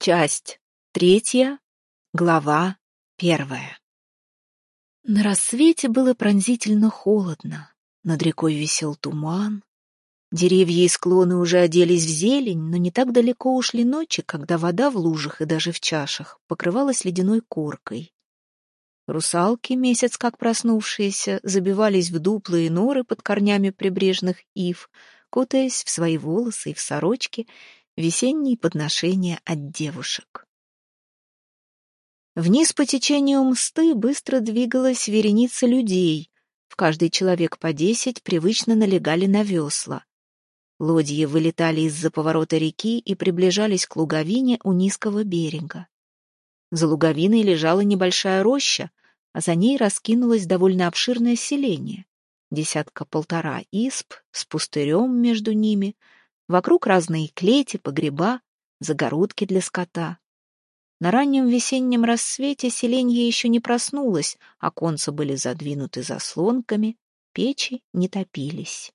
Часть третья, глава первая. На рассвете было пронзительно холодно. Над рекой висел туман. Деревья и склоны уже оделись в зелень, но не так далеко ушли ночи, когда вода в лужах и даже в чашах покрывалась ледяной коркой. Русалки, месяц как проснувшиеся, забивались в дуплые норы под корнями прибрежных ив, кутаясь в свои волосы и в сорочки, Весенние подношения от девушек. Вниз по течению мсты быстро двигалась вереница людей. В каждый человек по десять привычно налегали на весла. Лодьи вылетали из-за поворота реки и приближались к луговине у низкого берега. За луговиной лежала небольшая роща, а за ней раскинулось довольно обширное селение. Десятка-полтора исп с пустырем между ними — Вокруг разные клети, погреба, загородки для скота. На раннем весеннем рассвете селенье еще не проснулось, оконца были задвинуты заслонками, печи не топились.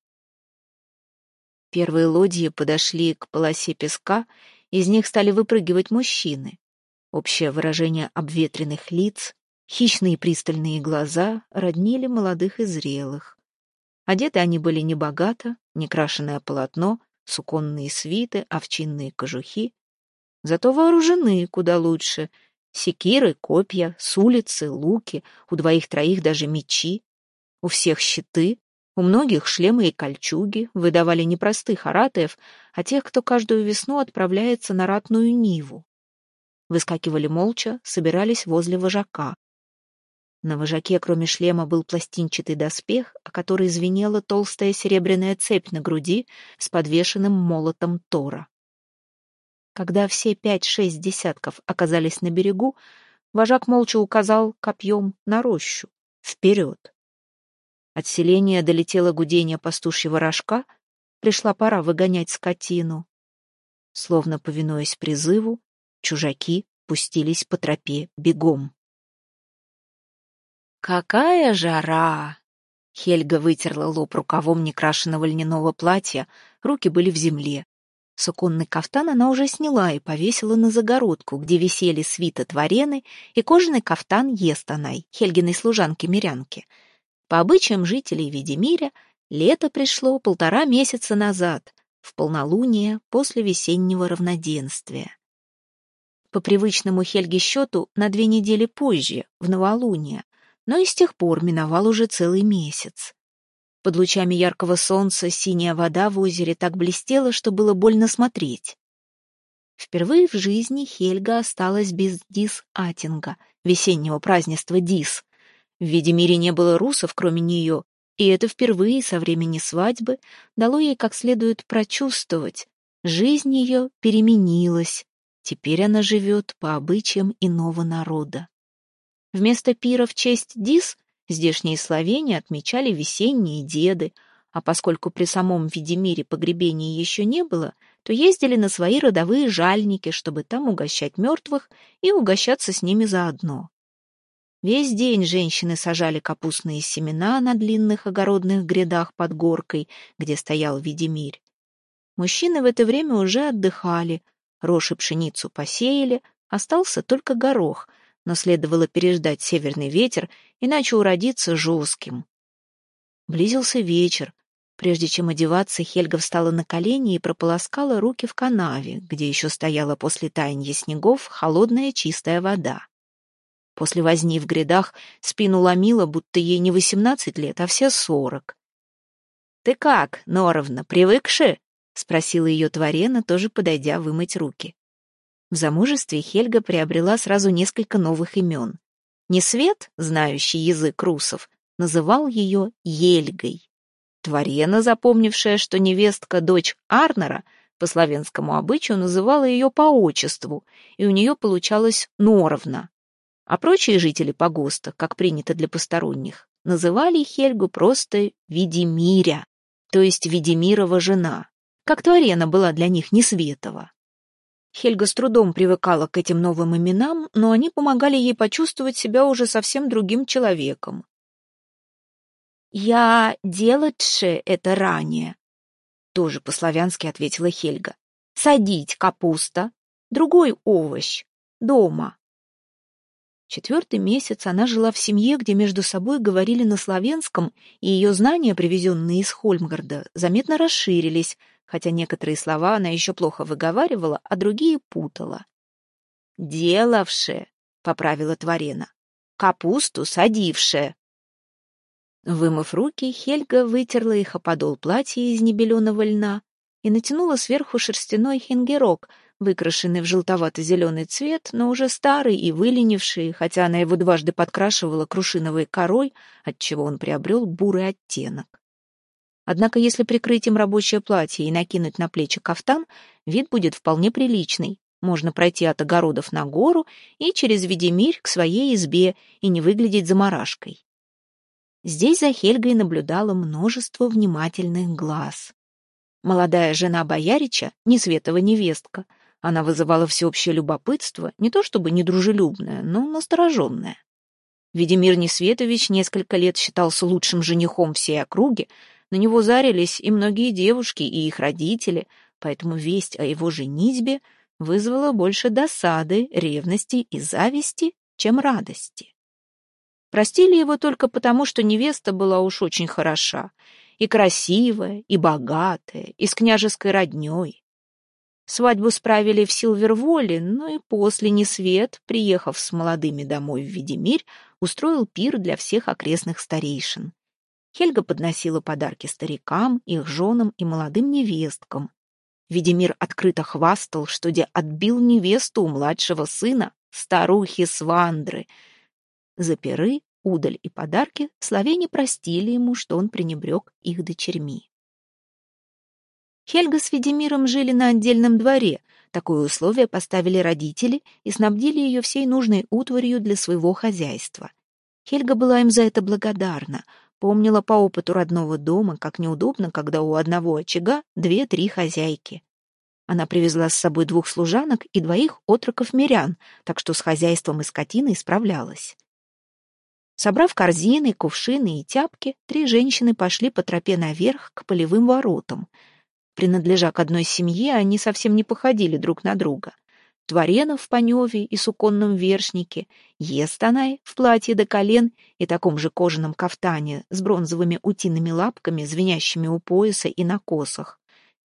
Первые лодьи подошли к полосе песка, из них стали выпрыгивать мужчины. Общее выражение обветренных лиц, хищные пристальные глаза роднили молодых и зрелых. Одеты они были небогато, некрашенное полотно, суконные свиты, овчинные кожухи. Зато вооружены куда лучше. Секиры, копья, с улицы, луки, у двоих-троих даже мечи. У всех щиты, у многих шлемы и кольчуги выдавали не простых аратаев, а тех, кто каждую весну отправляется на ратную ниву. Выскакивали молча, собирались возле вожака. На вожаке, кроме шлема, был пластинчатый доспех, о который звенела толстая серебряная цепь на груди с подвешенным молотом Тора. Когда все пять-шесть десятков оказались на берегу, вожак молча указал копьем на рощу, вперед. От селения долетело гудение пастушьего рожка, пришла пора выгонять скотину. Словно повинуясь призыву, чужаки пустились по тропе бегом. «Какая жара!» Хельга вытерла лоб рукавом некрашенного льняного платья, руки были в земле. Суконный кафтан она уже сняла и повесила на загородку, где висели свита тварены и кожаный кафтан Естанай, Хельгиной служанки-мирянки. По обычаям жителей Ведемиря, лето пришло полтора месяца назад, в полнолуние после весеннего равноденствия. По привычному Хельге счету на две недели позже, в новолуние, но и с тех пор миновал уже целый месяц. Под лучами яркого солнца синяя вода в озере так блестела, что было больно смотреть. Впервые в жизни Хельга осталась без Дис-Атинга, весеннего празднества Дис. В Видимире не было русов, кроме нее, и это впервые со времени свадьбы дало ей как следует прочувствовать. Жизнь ее переменилась, теперь она живет по обычаям иного народа. Вместо пира в честь Дис здешние словения отмечали весенние деды, а поскольку при самом Видимире погребения еще не было, то ездили на свои родовые жальники, чтобы там угощать мертвых и угощаться с ними заодно. Весь день женщины сажали капустные семена на длинных огородных грядах под горкой, где стоял Видимирь. Мужчины в это время уже отдыхали, рожь и пшеницу посеяли, остался только горох — но следовало переждать северный ветер, иначе уродиться жестким. Близился вечер. Прежде чем одеваться, Хельга встала на колени и прополоскала руки в канаве, где еще стояла после таяния снегов холодная чистая вода. После возни в грядах спину ломила, будто ей не восемнадцать лет, а все сорок. «Ты как, Норовна, привыкши?» — спросила ее Творена, тоже подойдя вымыть руки. В замужестве Хельга приобрела сразу несколько новых имен. Несвет, знающий язык русов, называл ее Ельгой. Творена, запомнившая, что невестка — дочь Арнера, по славянскому обычаю называла ее по отчеству, и у нее получалось Норовна. А прочие жители погоста, как принято для посторонних, называли Хельгу просто Видимиря, то есть Видимирова жена, как Творена была для них Несветова. Хельга с трудом привыкала к этим новым именам, но они помогали ей почувствовать себя уже совсем другим человеком. «Я делатше это ранее», — тоже по-славянски ответила Хельга. «Садить капуста, другой овощ, дома. Четвертый месяц она жила в семье, где между собой говорили на славянском, и ее знания, привезенные из Хольмгарда, заметно расширились, хотя некоторые слова она еще плохо выговаривала, а другие путала. «Делавше», — поправила Творена, — «капусту садивше». Вымыв руки, Хельга вытерла их о подол платья из небеленого льна и натянула сверху шерстяной хингерок, выкрашенный в желтовато-зеленый цвет, но уже старый и выленивший, хотя она его дважды подкрашивала крушиновой корой, отчего он приобрел бурый оттенок. Однако если прикрыть им рабочее платье и накинуть на плечи кафтан, вид будет вполне приличный. Можно пройти от огородов на гору и через Ведемирь к своей избе и не выглядеть заморашкой. Здесь за Хельгой наблюдало множество внимательных глаз. Молодая жена боярича, не светова невестка, она вызывала всеобщее любопытство, не то чтобы недружелюбное, но настороженное. Ведемир Несветович несколько лет считался лучшим женихом всей округи, на него зарились и многие девушки, и их родители, поэтому весть о его женитьбе вызвала больше досады, ревности и зависти, чем радости. Простили его только потому, что невеста была уж очень хороша, и красивая, и богатая, и с княжеской роднёй. Свадьбу справили в Силверволе, но и после Несвет, приехав с молодыми домой в Ведемирь, устроил пир для всех окрестных старейшин. Хельга подносила подарки старикам, их женам и молодым невесткам. Ведемир открыто хвастал, что де отбил невесту у младшего сына, старухи Свандры — за перы, удаль и подарки словени простили ему, что он пренебрег их дочерьми. Хельга с Ведемиром жили на отдельном дворе. Такое условие поставили родители и снабдили ее всей нужной утварью для своего хозяйства. Хельга была им за это благодарна, помнила по опыту родного дома, как неудобно, когда у одного очага две-три хозяйки. Она привезла с собой двух служанок и двоих отроков-мирян, так что с хозяйством и скотиной справлялась. Собрав корзины, кувшины и тяпки, три женщины пошли по тропе наверх к полевым воротам. Принадлежа к одной семье, они совсем не походили друг на друга. Творенов в паневе и суконном вершнике, Естанай в платье до колен и таком же кожаном кафтане с бронзовыми утиными лапками, звенящими у пояса и на косах.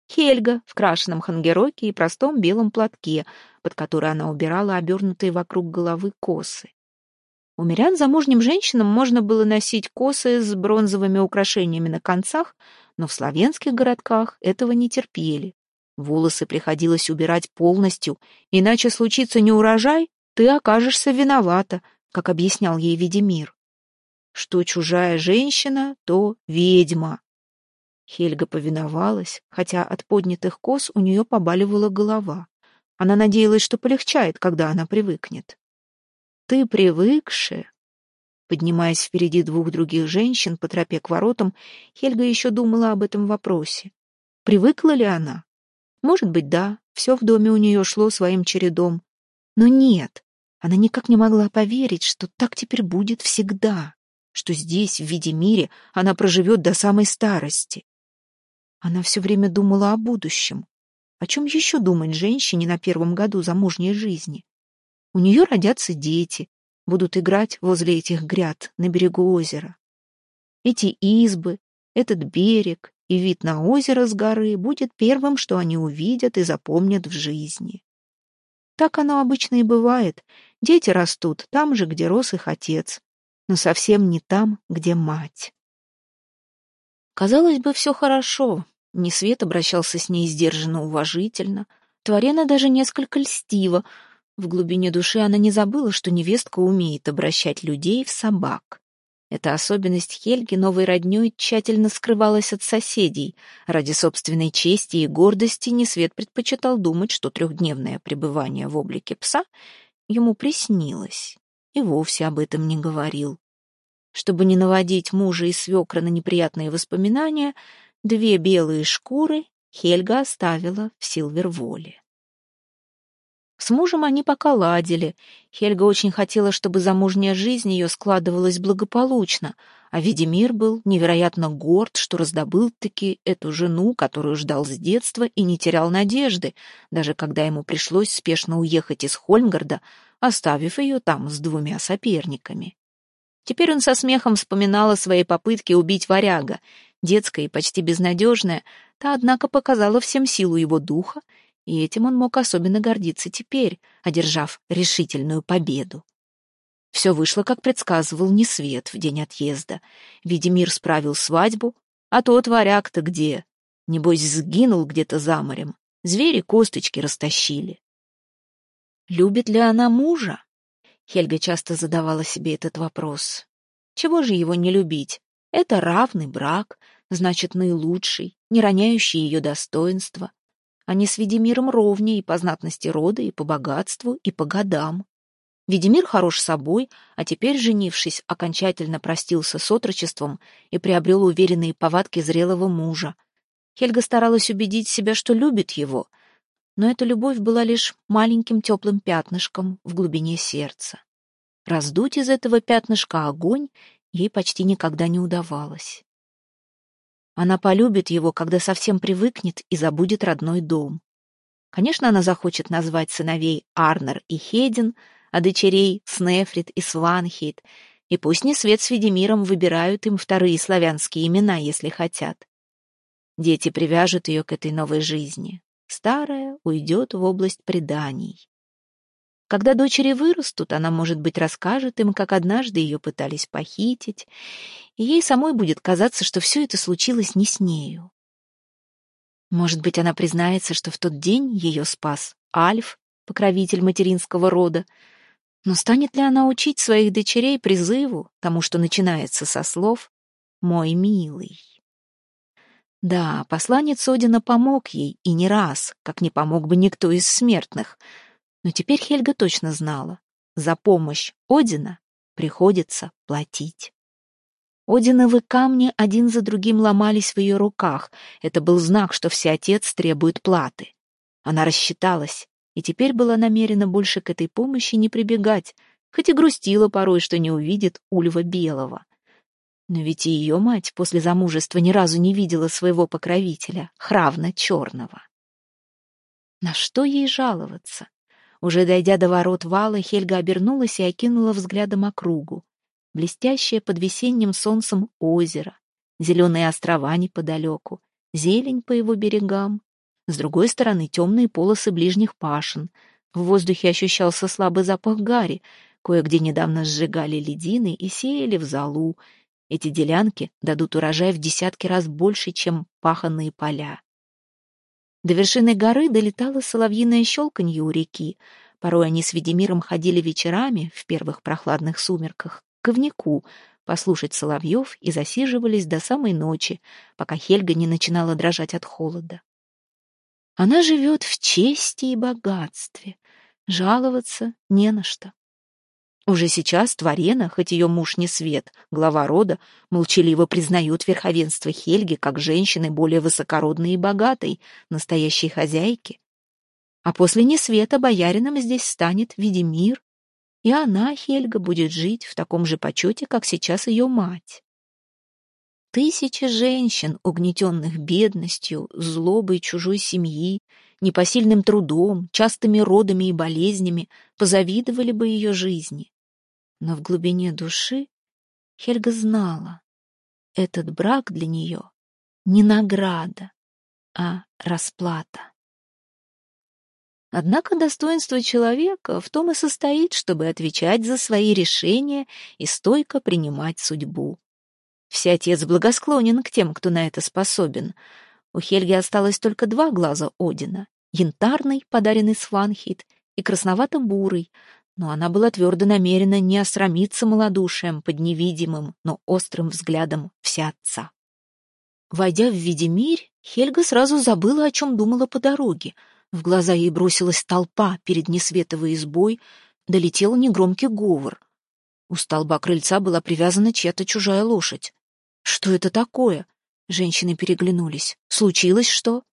Хельга в крашеном хангероке и простом белом платке, под который она убирала обернутые вокруг головы косы. У мирян замужним женщинам можно было носить косы с бронзовыми украшениями на концах, но в славянских городках этого не терпели. Волосы приходилось убирать полностью, иначе случится неурожай, ты окажешься виновата, как объяснял ей Ведемир. Что чужая женщина, то ведьма. Хельга повиновалась, хотя от поднятых кос у нее побаливала голова. Она надеялась, что полегчает, когда она привыкнет. Ты привыкшая. Поднимаясь впереди двух других женщин по тропе к воротам, Хельга еще думала об этом вопросе. Привыкла ли она? Может быть, да, все в доме у нее шло своим чередом. Но нет, она никак не могла поверить, что так теперь будет всегда, что здесь, в виде мире, она проживет до самой старости. Она все время думала о будущем. О чем еще думать женщине на первом году замужней жизни? У нее родятся дети, будут играть возле этих гряд на берегу озера. Эти избы, этот берег и вид на озеро с горы будет первым, что они увидят и запомнят в жизни. Так оно обычно и бывает. Дети растут там же, где рос их отец, но совсем не там, где мать. Казалось бы, все хорошо. Несвет обращался с ней сдержанно уважительно. Творена даже несколько льстиво, в глубине души она не забыла, что невестка умеет обращать людей в собак. Эта особенность Хельги новой роднёй тщательно скрывалась от соседей. Ради собственной чести и гордости Несвет предпочитал думать, что трехдневное пребывание в облике пса ему приснилось, и вовсе об этом не говорил. Чтобы не наводить мужа и свекра на неприятные воспоминания, две белые шкуры Хельга оставила в Силверволе. С мужем они пока ладили. Хельга очень хотела, чтобы замужняя жизнь ее складывалась благополучно, а Ведимир был невероятно горд, что раздобыл-таки эту жену, которую ждал с детства и не терял надежды, даже когда ему пришлось спешно уехать из Хольмгарда, оставив ее там с двумя соперниками. Теперь он со смехом вспоминал о своей попытке убить варяга. Детская и почти безнадежная, та, однако, показала всем силу его духа, и этим он мог особенно гордиться теперь, одержав решительную победу. Все вышло, как предсказывал Несвет в день отъезда. Видимир справил свадьбу, а тот варяг-то где? Небось, сгинул где-то за морем. Звери косточки растащили. Любит ли она мужа? Хельга часто задавала себе этот вопрос. Чего же его не любить? Это равный брак, значит, наилучший, не роняющий ее достоинства. Они с Ведимиром ровнее и по знатности рода, и по богатству, и по годам. Ведимир хорош собой, а теперь, женившись, окончательно простился с отрочеством и приобрел уверенные повадки зрелого мужа. Хельга старалась убедить себя, что любит его, но эта любовь была лишь маленьким теплым пятнышком в глубине сердца. Раздуть из этого пятнышка огонь ей почти никогда не удавалось. Она полюбит его, когда совсем привыкнет и забудет родной дом. Конечно, она захочет назвать сыновей Арнер и Хедин, а дочерей Снефрит и Сванхейт, и пусть не свет с Ведемиром выбирают им вторые славянские имена, если хотят. Дети привяжут ее к этой новой жизни. Старая уйдет в область преданий. Когда дочери вырастут, она, может быть, расскажет им, как однажды ее пытались похитить, и ей самой будет казаться, что все это случилось не с нею. Может быть, она признается, что в тот день ее спас Альф, покровитель материнского рода, но станет ли она учить своих дочерей призыву, тому, что начинается со слов «мой милый»? Да, посланец Одина помог ей, и не раз, как не помог бы никто из смертных — но теперь Хельга точно знала, за помощь Одина приходится платить. Одиновы камни один за другим ломались в ее руках. Это был знак, что всеотец требует платы. Она рассчиталась, и теперь была намерена больше к этой помощи не прибегать, хоть и грустила порой, что не увидит Ульва Белого. Но ведь и ее мать после замужества ни разу не видела своего покровителя, Хравна Черного. На что ей жаловаться? Уже дойдя до ворот вала, Хельга обернулась и окинула взглядом округу. Блестящее под весенним солнцем озеро, зеленые острова неподалеку, зелень по его берегам. С другой стороны темные полосы ближних пашин. В воздухе ощущался слабый запах гари, кое-где недавно сжигали ледины и сеяли в залу. Эти делянки дадут урожай в десятки раз больше, чем паханные поля. До вершины горы долетало соловьиное щелканье у реки. Порой они с Ведемиром ходили вечерами, в первых прохладных сумерках, к ковнику, послушать соловьев и засиживались до самой ночи, пока Хельга не начинала дрожать от холода. Она живет в чести и богатстве. Жаловаться не на что. Уже сейчас Творена, хоть ее муж не свет, глава рода, молчаливо признает верховенство Хельги как женщины более высокородной и богатой, настоящей хозяйки. А после несвета боярином здесь станет Ведемир, и она, Хельга, будет жить в таком же почете, как сейчас ее мать. Тысячи женщин, угнетенных бедностью, злобой чужой семьи, непосильным трудом, частыми родами и болезнями, позавидовали бы ее жизни. Но в глубине души Хельга знала, этот брак для нее не награда, а расплата. Однако достоинство человека в том и состоит, чтобы отвечать за свои решения и стойко принимать судьбу. Всеотец благосклонен к тем, кто на это способен. У Хельги осталось только два глаза Одина — янтарный, подаренный Сванхит, и красновато-бурый, но она была твердо намерена не осрамиться малодушием под невидимым, но острым взглядом всеотца. Войдя в Видимирь, Хельга сразу забыла, о чем думала по дороге. В глаза ей бросилась толпа перед несветовой избой, долетел негромкий говор. У столба крыльца была привязана чья-то чужая лошадь. «Что это такое?» Женщины переглянулись. «Случилось что?»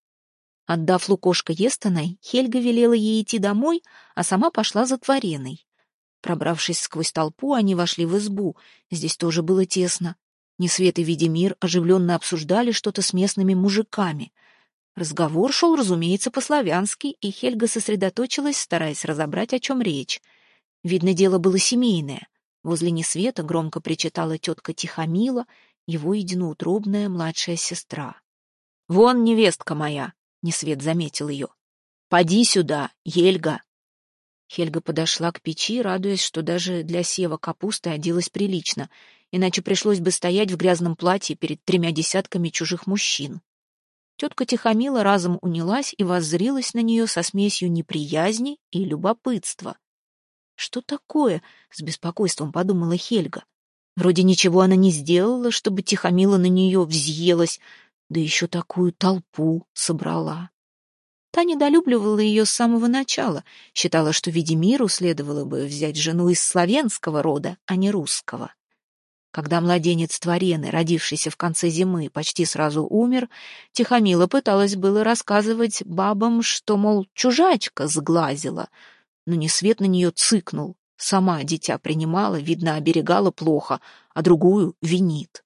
Отдав лукошко Естоной, Хельга велела ей идти домой, а сама пошла за Твореной. Пробравшись сквозь толпу, они вошли в избу. Здесь тоже было тесно. Несвет и Видимир оживленно обсуждали что-то с местными мужиками. Разговор шел, разумеется, по-славянски, и Хельга сосредоточилась, стараясь разобрать, о чем речь. Видно, дело было семейное. Возле Несвета громко причитала тетка Тихомила, его единоутробная младшая сестра. «Вон невестка моя!» Несвет заметил ее. «Поди сюда, Ельга!» Хельга подошла к печи, радуясь, что даже для сева капусты оделась прилично, иначе пришлось бы стоять в грязном платье перед тремя десятками чужих мужчин. Тетка Тихомила разом унялась и воззрилась на нее со смесью неприязни и любопытства. «Что такое?» — с беспокойством подумала Хельга. Вроде ничего она не сделала, чтобы Тихомила на нее взъелась, да еще такую толпу собрала. Та недолюбливала ее с самого начала, считала, что Ведимиру следовало бы взять жену из славянского рода, а не русского. Когда младенец Творены, родившийся в конце зимы, почти сразу умер, Тихомила пыталась было рассказывать бабам, что, мол, чужачка сглазила, но не свет на нее цыкнул. Сама дитя принимала, видно, оберегала плохо, а другую винит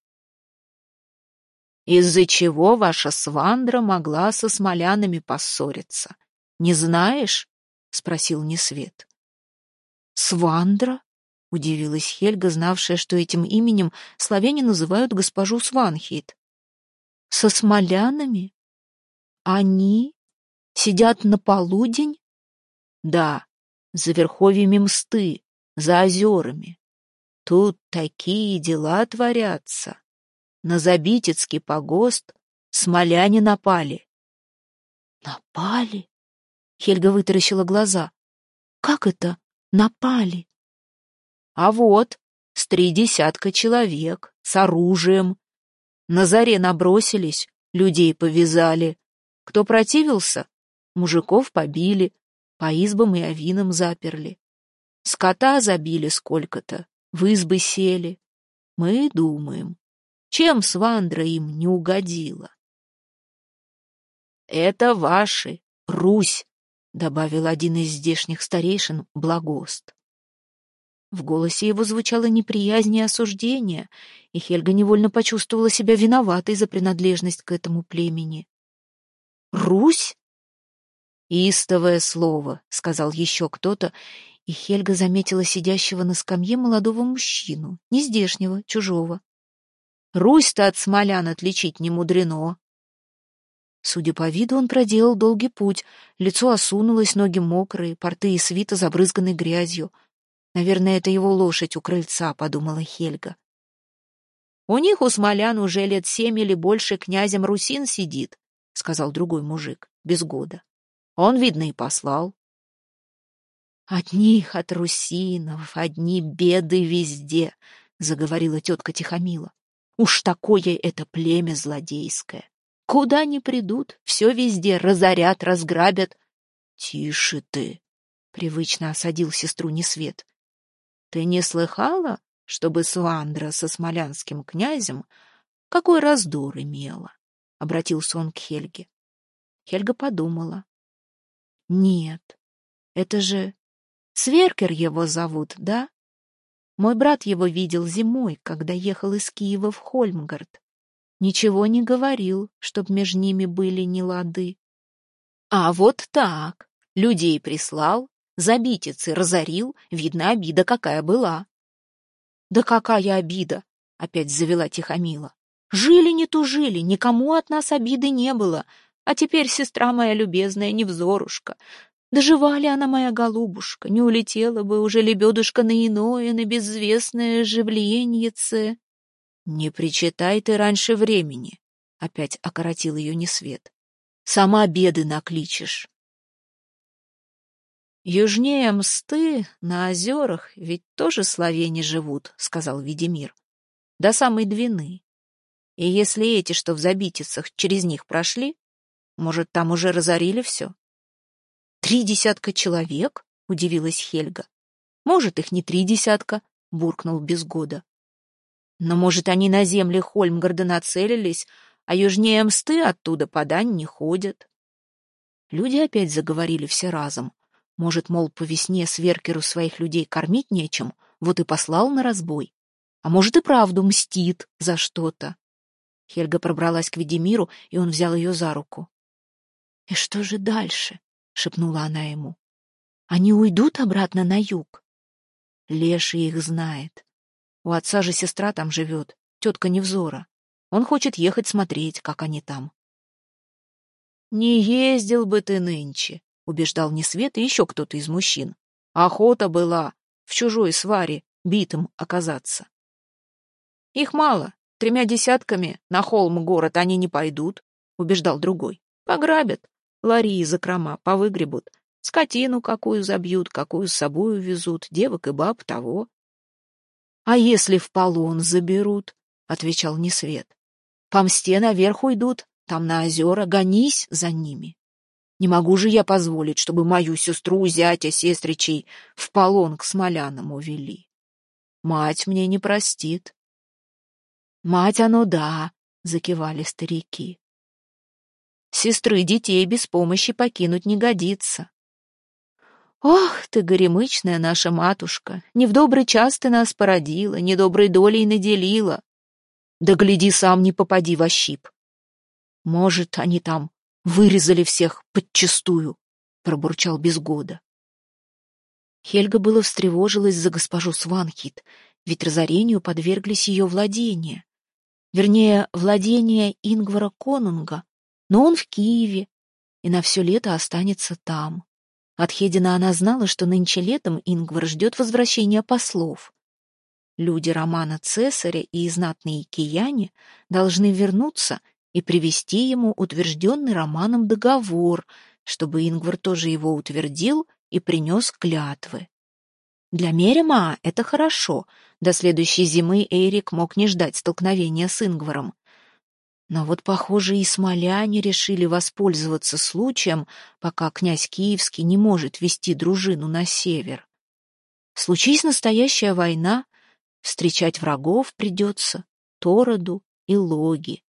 из-за чего ваша свандра могла со смолянами поссориться. Не знаешь? — спросил Несвет. «Свандра?» — удивилась Хельга, знавшая, что этим именем славяне называют госпожу Сванхейт. «Со смолянами? Они сидят на полудень?» «Да, за верховьями мсты, за озерами. Тут такие дела творятся. На Забитецкий погост смоляне напали. Напали? Хельга вытаращила глаза. Как это напали? А вот, с три десятка человек, с оружием. На заре набросились, людей повязали. Кто противился, мужиков побили, по избам и авинам заперли. Скота забили сколько-то, в избы сели. Мы думаем, чем Свандра им не угодила? «Это ваши, Русь», — добавил один из здешних старейшин, Благост. В голосе его звучало неприязнь и осуждение, и Хельга невольно почувствовала себя виноватой за принадлежность к этому племени. «Русь?» «Истовое слово», — сказал еще кто-то, и Хельга заметила сидящего на скамье молодого мужчину, не здешнего, чужого. Русь-то от смолян отличить не мудрено. Судя по виду, он проделал долгий путь. Лицо осунулось, ноги мокрые, порты и свита забрызганы грязью. Наверное, это его лошадь у крыльца, подумала Хельга. У них у смолян уже лет семь или больше князем Русин сидит, сказал другой мужик, без года. Он, видно, и послал. Одних от русинов, одни беды везде, заговорила тетка Тихомила. Уж такое это племя злодейское. Куда ни придут, все везде разорят, разграбят. Тише ты, — привычно осадил сестру Несвет. Ты не слыхала, чтобы Свандра со смолянским князем какой раздор имела? — обратился он к Хельге. Хельга подумала. Нет, это же Сверкер его зовут, да? Мой брат его видел зимой, когда ехал из Киева в Хольмгард. Ничего не говорил, чтоб между ними были нелады. А вот так. Людей прислал, забитицы разорил, видно, обида какая была. Да какая обида, опять завела Тихомила. Жили не тужили, никому от нас обиды не было. А теперь сестра моя любезная, невзорушка, Доживали она, моя голубушка, не улетела бы уже лебедушка на иное, на безвестное живленьице. Не причитай ты раньше времени, — опять окоротил ее Несвет. Сама беды накличешь. Южнее мсты, на озерах, ведь тоже славяне живут, — сказал Видимир, — до самой Двины. И если эти, что в забитицах, через них прошли, может, там уже разорили все? «Три десятка человек?» — удивилась Хельга. «Может, их не три десятка», — буркнул без года. «Но, может, они на земле Хольмгарда нацелились, а южнее Мсты оттуда по дань не ходят». Люди опять заговорили все разом. Может, мол, по весне Сверкеру своих людей кормить нечем, вот и послал на разбой. А может, и правду мстит за что-то. Хельга пробралась к Ведимиру, и он взял ее за руку. «И что же дальше?» — шепнула она ему. «Они уйдут обратно на юг?» Леший их знает. У отца же сестра там живет, тетка Невзора. Он хочет ехать смотреть, как они там. «Не ездил бы ты нынче», — убеждал Несвет и еще кто-то из мужчин. «Охота была в чужой сваре битым оказаться». «Их мало, тремя десятками на холм город они не пойдут», — убеждал другой. «Пограбят, лари и закрома повыгребут, скотину какую забьют, какую с собой увезут, девок и баб того». «А если в полон заберут?» — отвечал Несвет. «По мсте наверх уйдут, там на озера, гонись за ними. Не могу же я позволить, чтобы мою сестру, зятя, сестричей в полон к смолянам увели. Мать мне не простит. Мать оно да, закивали старики. Сестры детей без помощи покинуть не годится. Ох, ты горемычная наша матушка, не в добрый час ты нас породила, недоброй долей наделила. Да гляди сам, не попади во щип. Может, они там вырезали всех подчистую, пробурчал без года. Хельга было встревожилась за госпожу Сванхит, ведь разорению подверглись ее владения. Вернее, владения Ингвара Конунга, но он в Киеве и на все лето останется там. От Хедина она знала, что нынче летом Ингвар ждет возвращения послов. Люди романа Цесаря и знатные кияне должны вернуться и привести ему утвержденный Романом договор, чтобы Ингвар тоже его утвердил и принес клятвы. Для Мерема это хорошо. До следующей зимы Эйрик мог не ждать столкновения с Ингваром. Но вот, похоже, и смоляне решили воспользоваться случаем, пока князь Киевский не может вести дружину на север. Случись настоящая война, встречать врагов придется Тороду и Логи.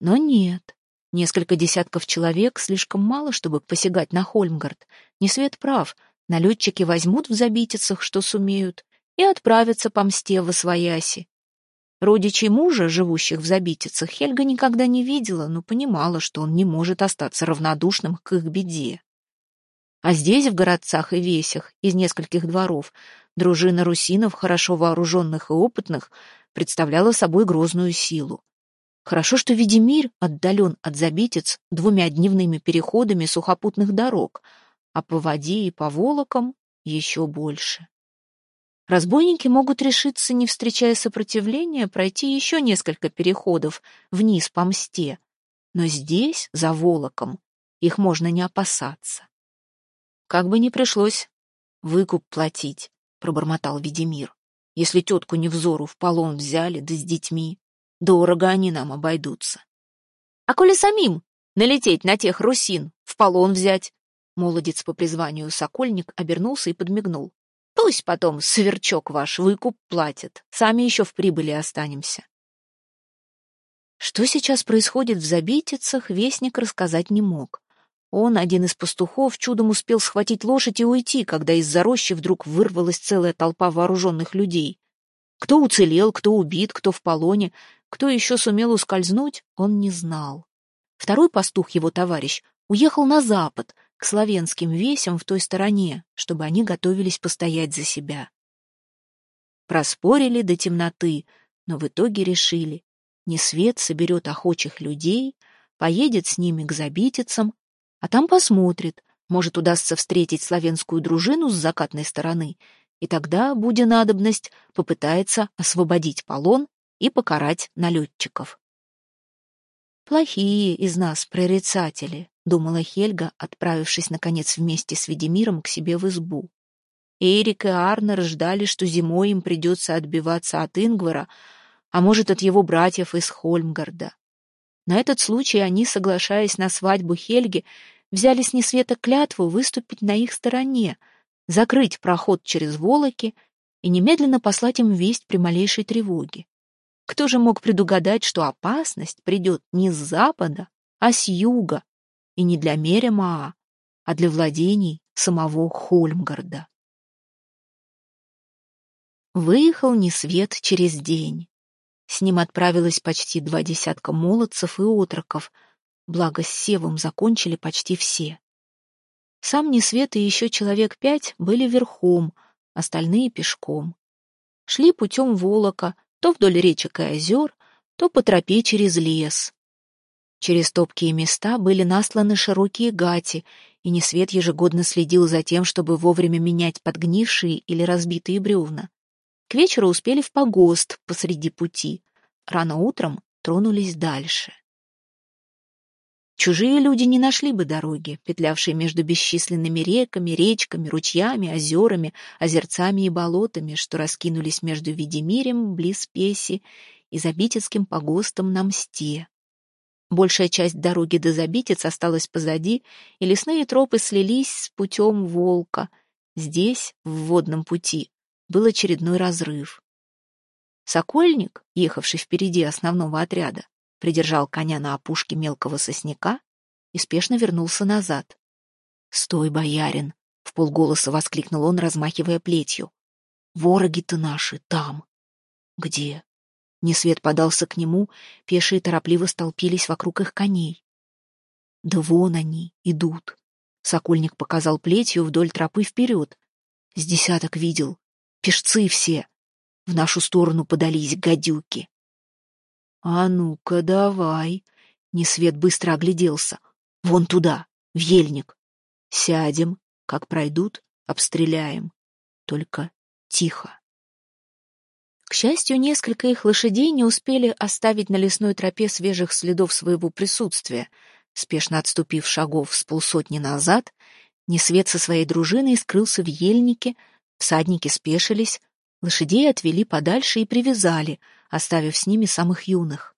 Но нет. Несколько десятков человек слишком мало, чтобы посягать на Хольмгард. Несвет прав. Налетчики возьмут в забитицах, что сумеют, и отправятся по мсте в Освояси. Родичей мужа, живущих в забитицах, Хельга никогда не видела, но понимала, что он не может остаться равнодушным к их беде. А здесь, в городцах и весях, из нескольких дворов, дружина русинов, хорошо вооруженных и опытных, представляла собой грозную силу. Хорошо, что Ведимир отдален от забитец двумя дневными переходами сухопутных дорог, а по воде и по волокам еще больше. Разбойники могут решиться, не встречая сопротивления, пройти еще несколько переходов вниз по мсте, но здесь, за волоком, их можно не опасаться. Как бы ни пришлось выкуп платить, пробормотал Ведимир, если тетку невзору в полон взяли, да с детьми. Дорого они нам обойдутся. А коли самим налететь на тех русин, в полон взять? Молодец по призванию Сокольник обернулся и подмигнул. Пусть потом сверчок ваш выкуп платит, сами еще в прибыли останемся. Что сейчас происходит в Забитицах, Вестник рассказать не мог. Он, один из пастухов, чудом успел схватить лошадь и уйти, когда из-за рощи вдруг вырвалась целая толпа вооруженных людей. Кто уцелел, кто убит, кто в полоне, кто еще сумел ускользнуть, он не знал. Второй пастух, его товарищ, уехал на запад, к славянским весям в той стороне, чтобы они готовились постоять за себя. Проспорили до темноты, но в итоге решили, не свет соберет охочих людей, поедет с ними к забитицам, а там посмотрит, может, удастся встретить славянскую дружину с закатной стороны, и тогда, будя надобность, попытается освободить полон и покарать налетчиков. «Плохие из нас прорицатели», — думала Хельга, отправившись, наконец, вместе с Ведимиром к себе в избу. Эрик и Арнер ждали, что зимой им придется отбиваться от Ингвара, а может, от его братьев из Хольмгарда. На этот случай они, соглашаясь на свадьбу Хельги, взяли с Несвета клятву выступить на их стороне, закрыть проход через Волоки и немедленно послать им весть при малейшей тревоге. Кто же мог предугадать, что опасность придет не с запада, а с юга, и не для Меремаа, а для владений самого Хольмгарда. Выехал Несвет через день. С ним отправилось почти два десятка молодцев и отроков, благо с Севом закончили почти все. Сам Несвет и еще человек пять были верхом, остальные пешком. Шли путем Волока, то вдоль речек и озер, то по тропе через лес. Через топкие места были насланы широкие гати, и Несвет ежегодно следил за тем, чтобы вовремя менять подгнившие или разбитые бревна. К вечеру успели в погост посреди пути. Рано утром тронулись дальше. Чужие люди не нашли бы дороги, петлявшие между бесчисленными реками, речками, ручьями, озерами, озерцами и болотами, что раскинулись между Ведемирем, близ Песи, и Забитецким погостом на Мсте. Большая часть дороги до Забитец осталась позади, и лесные тропы слились с путем Волка. Здесь, в водном пути, был очередной разрыв. Сокольник, ехавший впереди основного отряда, придержал коня на опушке мелкого сосняка и спешно вернулся назад. «Стой, боярин!» — в полголоса воскликнул он, размахивая плетью. «Вороги-то наши там!» «Где?» Несвет подался к нему, пешие торопливо столпились вокруг их коней. «Да вон они, идут!» Сокольник показал плетью вдоль тропы вперед. С десяток видел, Пешцы все. В нашу сторону подались гадюки. А ну-ка, давай. Несвет быстро огляделся. Вон туда, в ельник. Сядем, как пройдут, обстреляем. Только тихо. К счастью, несколько их лошадей не успели оставить на лесной тропе свежих следов своего присутствия. Спешно отступив шагов с полсотни назад, Несвет со своей дружиной скрылся в ельнике, Всадники спешились, лошадей отвели подальше и привязали, оставив с ними самых юных.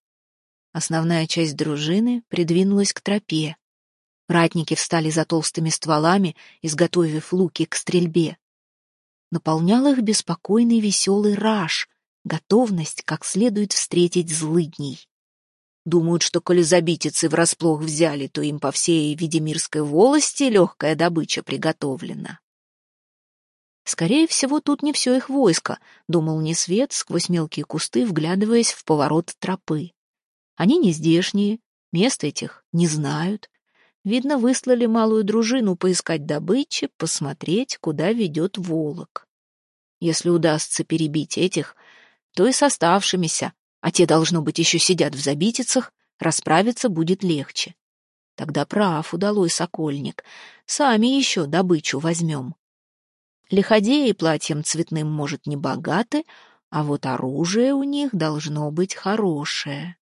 Основная часть дружины придвинулась к тропе. Ратники встали за толстыми стволами, изготовив луки к стрельбе. Наполнял их беспокойный веселый раж, готовность как следует встретить злыдней. Думают, что коли забитицы врасплох взяли, то им по всей Видимирской волости легкая добыча приготовлена. Скорее всего, тут не все их войско, думал Несвет сквозь мелкие кусты, вглядываясь в поворот тропы. Они не здешние, мест этих не знают. Видно, выслали малую дружину поискать добычи, посмотреть, куда ведет волок. Если удастся перебить этих, то и с оставшимися, а те, должно быть, еще сидят в забитицах, расправиться будет легче. Тогда прав удалой сокольник. Сами еще добычу возьмем. Лиходеи платьем цветным, может, не богаты, а вот оружие у них должно быть хорошее.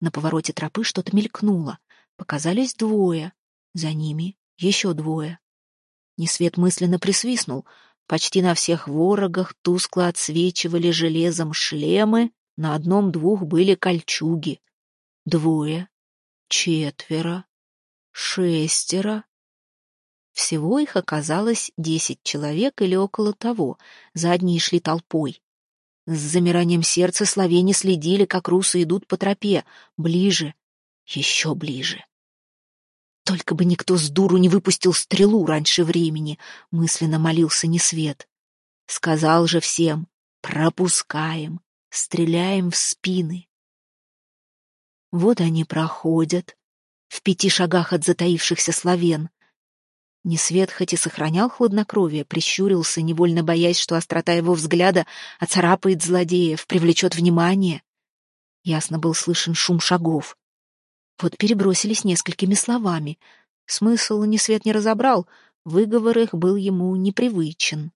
На повороте тропы что-то мелькнуло. Показались двое. За ними еще двое. Несвет мысленно присвистнул. Почти на всех ворогах тускло отсвечивали железом шлемы, на одном-двух были кольчуги. Двое, четверо, шестеро. Всего их оказалось десять человек или около того, задние шли толпой. С замиранием сердца словени следили, как русы идут по тропе, ближе, еще ближе. Только бы никто с дуру не выпустил стрелу раньше времени, мысленно молился Несвет. Сказал же всем, пропускаем, стреляем в спины. Вот они проходят, в пяти шагах от затаившихся славен. Несвет хоть и сохранял хладнокровие, прищурился, невольно боясь, что острота его взгляда оцарапает злодеев, привлечет внимание. Ясно был слышен шум шагов. Вот перебросились несколькими словами. Смысл Несвет не разобрал, выговор их был ему непривычен.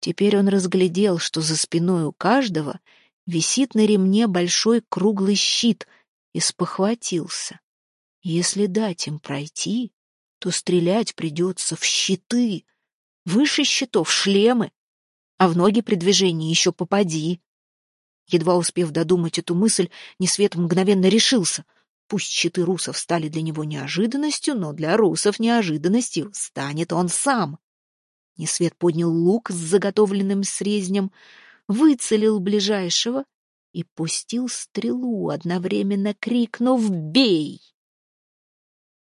Теперь он разглядел, что за спиной у каждого висит на ремне большой круглый щит, и спохватился. Если дать им пройти, то стрелять придется в щиты. Выше щитов шлемы, а в ноги при движении еще попади. Едва успев додумать эту мысль, Несвет мгновенно решился. Пусть щиты русов стали для него неожиданностью, но для русов неожиданностью станет он сам. Несвет поднял лук с заготовленным срезнем, выцелил ближайшего и пустил стрелу, одновременно крикнув «Бей!».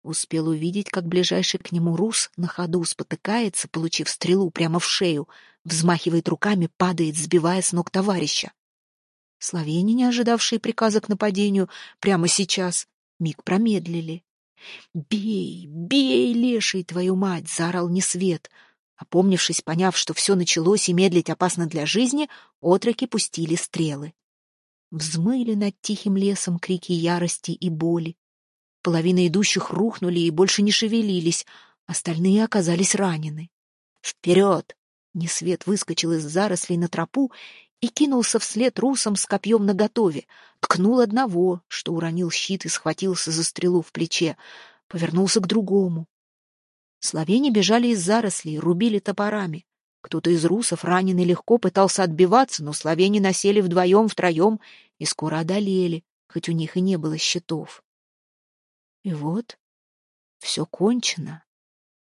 Успел увидеть, как ближайший к нему рус на ходу спотыкается, получив стрелу прямо в шею, взмахивает руками, падает, сбивая с ног товарища. Словени, не ожидавшие приказа к нападению, прямо сейчас, миг промедлили. «Бей, бей, леший, твою мать!» — заорал Несвет. Опомнившись, поняв, что все началось и медлить опасно для жизни, отроки пустили стрелы. Взмыли над тихим лесом крики ярости и боли. Половина идущих рухнули и больше не шевелились, остальные оказались ранены. «Вперед!» Несвет выскочил из зарослей на тропу и кинулся вслед русам с копьем наготове. Ткнул одного, что уронил щит и схватился за стрелу в плече. Повернулся к другому. Словени бежали из зарослей, рубили топорами. Кто-то из русов, раненый легко, пытался отбиваться, но словени насели вдвоем-втроем и скоро одолели, хоть у них и не было щитов. И вот все кончено.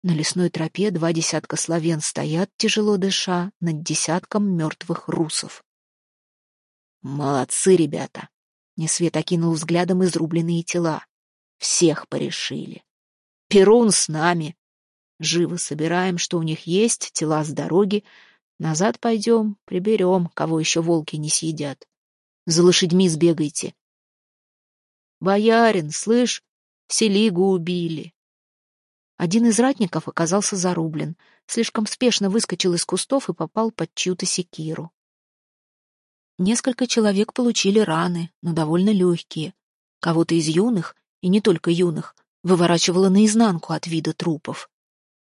На лесной тропе два десятка славян стоят, тяжело дыша, над десятком мертвых русов. «Молодцы, ребята!» — Несвет окинул взглядом изрубленные тела. «Всех порешили. Перун с нами. Живо собираем, что у них есть, тела с дороги. Назад пойдем, приберем, кого еще волки не съедят. За лошадьми сбегайте. Боярин, слышь, Селигу убили. Один из ратников оказался зарублен, слишком спешно выскочил из кустов и попал под чью-то секиру. Несколько человек получили раны, но довольно легкие. Кого-то из юных, и не только юных, выворачивало наизнанку от вида трупов.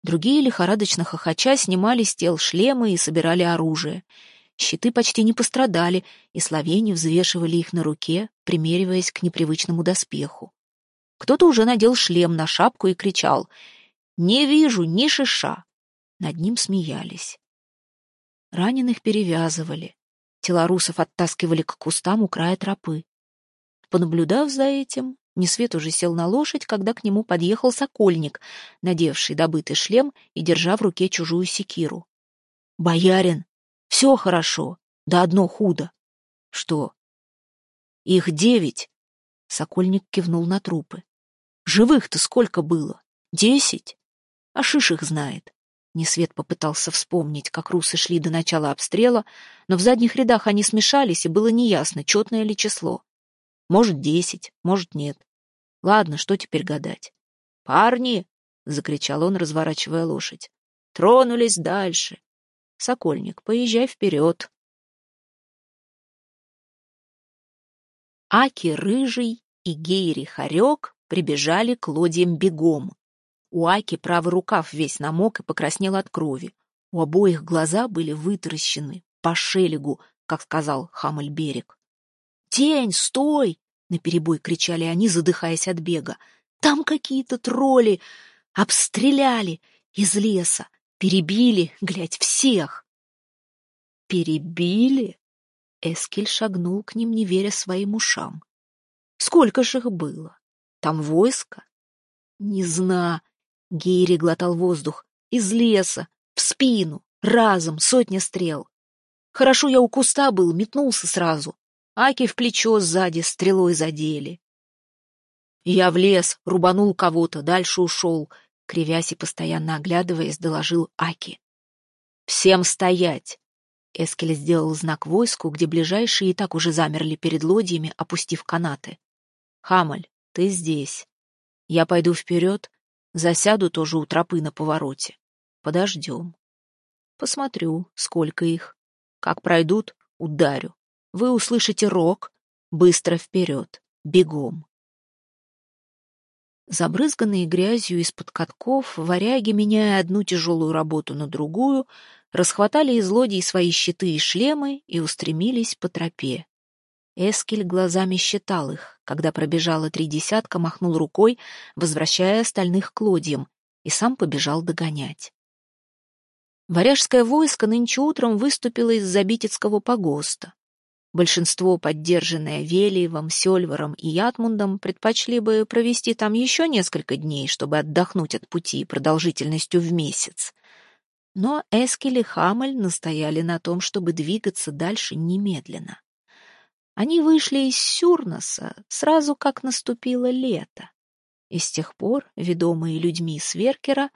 Другие, лихорадочно хохоча, снимали с тел шлемы и собирали оружие. Щиты почти не пострадали, и словени взвешивали их на руке, примериваясь к непривычному доспеху. Кто-то уже надел шлем на шапку и кричал «Не вижу ни шиша!» Над ним смеялись. Раненых перевязывали. Тела русов оттаскивали к кустам у края тропы. Понаблюдав за этим, Несвет уже сел на лошадь, когда к нему подъехал сокольник, надевший добытый шлем и держа в руке чужую секиру. «Боярин, все хорошо, да одно худо». «Что?» «Их девять!» Сокольник кивнул на трупы. Живых-то сколько было? Десять? А Шиш их знает. Несвет попытался вспомнить, как русы шли до начала обстрела, но в задних рядах они смешались, и было неясно, четное ли число. Может, десять, может, нет. Ладно, что теперь гадать? «Парни!» — закричал он, разворачивая лошадь. «Тронулись дальше. Сокольник, поезжай вперед». Аки Рыжий и Гейри Харек прибежали к лодьям бегом. У Аки правый рукав весь намок и покраснел от крови. У обоих глаза были вытаращены, по шелегу, как сказал Хамельберег. «Тень, стой!» — наперебой кричали они, задыхаясь от бега. «Там какие-то тролли! Обстреляли! Из леса! Перебили, глядь, всех!» «Перебили?» Эскель шагнул к ним, не веря своим ушам. «Сколько же их было? Там войско? Не зна. Гейри глотал воздух. Из леса, в спину, разом, сотня стрел. Хорошо я у куста был, метнулся сразу. Аки в плечо сзади стрелой задели. Я в лес, рубанул кого-то, дальше ушел, кривясь и постоянно оглядываясь, доложил Аки. «Всем стоять!» Эскель сделал знак войску, где ближайшие и так уже замерли перед лодьями, опустив канаты. «Хамаль, ты здесь. Я пойду вперед, засяду тоже у тропы на повороте. Подождем. Посмотрю, сколько их. Как пройдут, ударю. Вы услышите рок. Быстро вперед. Бегом. Забрызганные грязью из-под катков, варяги, меняя одну тяжелую работу на другую, расхватали из лодий свои щиты и шлемы и устремились по тропе. Эскель глазами считал их. Когда пробежало три десятка, махнул рукой, возвращая остальных к лодьям, и сам побежал догонять. Варяжское войско нынче утром выступило из Забитецкого погоста. Большинство, поддержанное Велиевым, Сёльваром и Ятмундом, предпочли бы провести там еще несколько дней, чтобы отдохнуть от пути продолжительностью в месяц. Но Эскель и Хамель настояли на том, чтобы двигаться дальше немедленно. Они вышли из Сюрноса сразу, как наступило лето. И с тех пор, ведомые людьми Сверкера,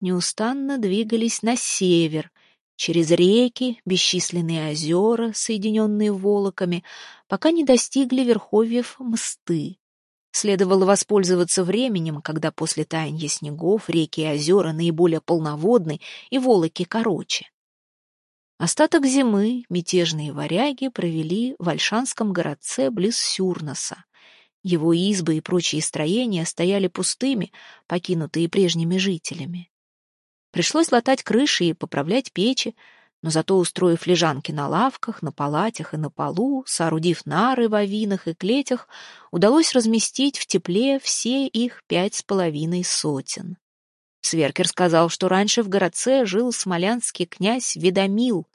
неустанно двигались на север, через реки, бесчисленные озера, соединенные волоками, пока не достигли верховьев мсты. Следовало воспользоваться временем, когда после таяния снегов реки и озера наиболее полноводны и волоки короче. Остаток зимы мятежные варяги провели в Альшанском городце близ Сюрноса. Его избы и прочие строения стояли пустыми, покинутые прежними жителями. Пришлось латать крыши и поправлять печи, но зато, устроив лежанки на лавках, на палатях и на полу, соорудив нары в авинах и клетях, удалось разместить в тепле все их пять с половиной сотен. Сверкер сказал, что раньше в городце жил смолянский князь Ведомил.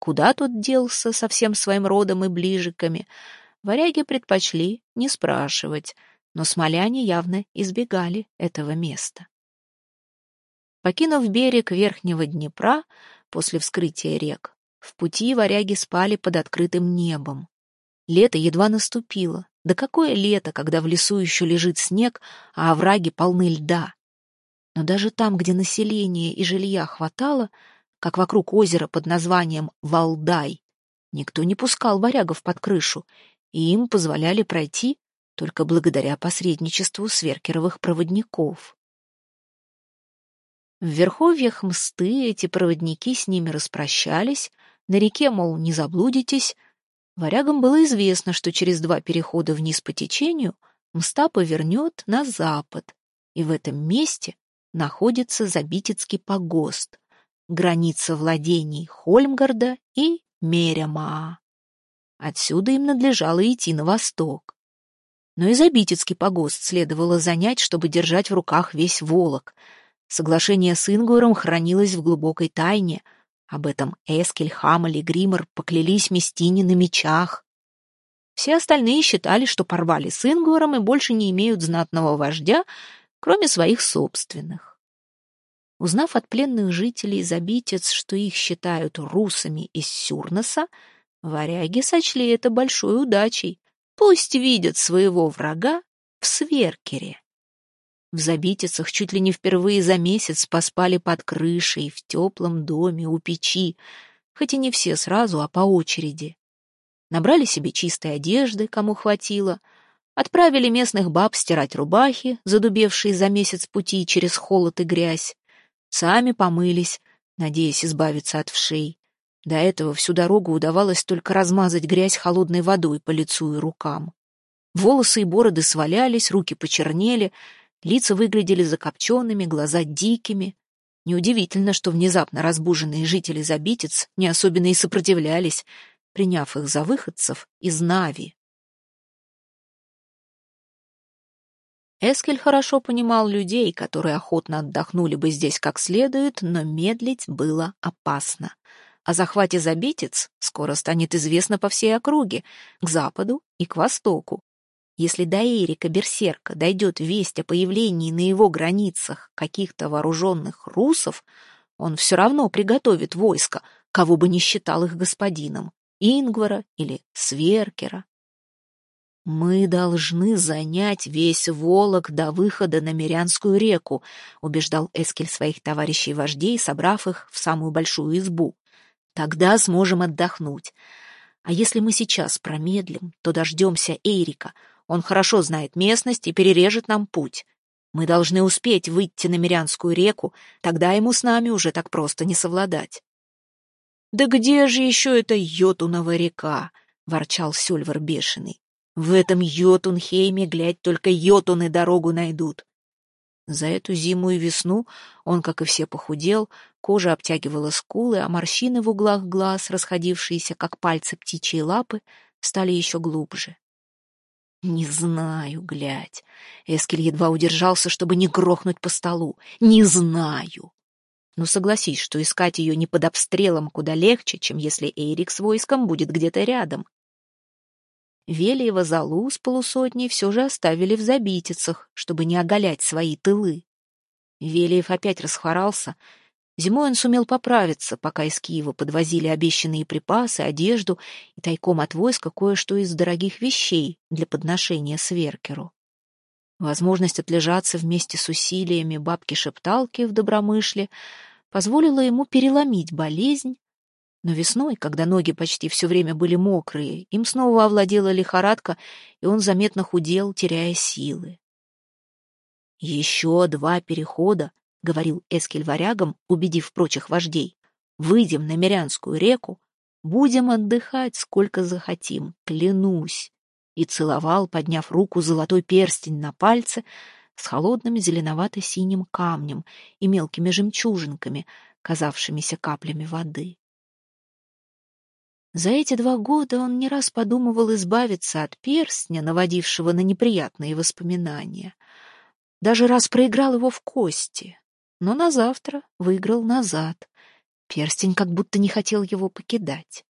Куда тот делся со всем своим родом и ближиками, варяги предпочли не спрашивать, но смоляне явно избегали этого места. Покинув берег Верхнего Днепра после вскрытия рек, в пути варяги спали под открытым небом. Лето едва наступило. Да какое лето, когда в лесу еще лежит снег, а овраги полны льда? Но даже там, где населения и жилья хватало, как вокруг озера под названием Валдай, никто не пускал варягов под крышу, и им позволяли пройти только благодаря посредничеству сверкеровых проводников. В верховьях мсты эти проводники с ними распрощались, на реке, мол, не заблудитесь. Варягам было известно, что через два перехода вниз по течению мста повернет на запад, и в этом месте находится Забитецкий погост, граница владений Хольмгарда и Мерямаа. Отсюда им надлежало идти на восток. Но и Забитецкий погост следовало занять, чтобы держать в руках весь Волок. Соглашение с Ингуром хранилось в глубокой тайне. Об этом Эскель, Хамаль и Гримор поклялись Местине на мечах. Все остальные считали, что порвали с Ингуром и больше не имеют знатного вождя, кроме своих собственных. Узнав от пленных жителей Забитец, что их считают русами из Сюрноса, варяги сочли это большой удачей. Пусть видят своего врага в Сверкере. В Забитицах чуть ли не впервые за месяц поспали под крышей, в теплом доме, у печи, хоть и не все сразу, а по очереди. Набрали себе чистой одежды, кому хватило — Отправили местных баб стирать рубахи, задубевшие за месяц пути через холод и грязь. Сами помылись, надеясь избавиться от вшей. До этого всю дорогу удавалось только размазать грязь холодной водой по лицу и рукам. Волосы и бороды свалялись, руки почернели, лица выглядели закопченными, глаза дикими. Неудивительно, что внезапно разбуженные жители Забитец не особенно и сопротивлялись, приняв их за выходцев из Нави. Эскель хорошо понимал людей, которые охотно отдохнули бы здесь как следует, но медлить было опасно. О захвате забитец скоро станет известно по всей округе, к западу и к востоку. Если до Эрика Берсерка дойдет весть о появлении на его границах каких-то вооруженных русов, он все равно приготовит войско, кого бы ни считал их господином, Ингвара или Сверкера. «Мы должны занять весь Волок до выхода на Мирянскую реку», убеждал Эскель своих товарищей-вождей, собрав их в самую большую избу. «Тогда сможем отдохнуть. А если мы сейчас промедлим, то дождемся Эйрика. Он хорошо знает местность и перережет нам путь. Мы должны успеть выйти на Мирянскую реку, тогда ему с нами уже так просто не совладать». «Да где же еще эта Йотунова река?» — ворчал Сюльвар бешеный. В этом Йотунхейме, глядь, только йотуны дорогу найдут. За эту зиму и весну он, как и все, похудел, кожа обтягивала скулы, а морщины в углах глаз, расходившиеся, как пальцы птичьей лапы, стали еще глубже. «Не знаю, глядь». Эскель едва удержался, чтобы не грохнуть по столу. «Не знаю». Ну, согласись, что искать ее не под обстрелом куда легче, чем если Эрик с войском будет где-то рядом. Велиева залу с полусотней все же оставили в забитицах, чтобы не оголять свои тылы. Велиев опять расхворался. Зимой он сумел поправиться, пока из Киева подвозили обещанные припасы, одежду и тайком от войска кое-что из дорогих вещей для подношения Сверкеру. Возможность отлежаться вместе с усилиями бабки-шепталки в добромышле позволила ему переломить болезнь, но весной, когда ноги почти все время были мокрые, им снова овладела лихорадка, и он заметно худел, теряя силы. «Еще два перехода», — говорил Эскель варягам, убедив прочих вождей, — «выйдем на Мирянскую реку, будем отдыхать сколько захотим, клянусь» и целовал, подняв руку, золотой перстень на пальце с холодным зеленовато-синим камнем и мелкими жемчужинками, казавшимися каплями воды. За эти два года он не раз подумывал избавиться от перстня, наводившего на неприятные воспоминания. Даже раз проиграл его в кости, но на завтра выиграл назад. Перстень как будто не хотел его покидать.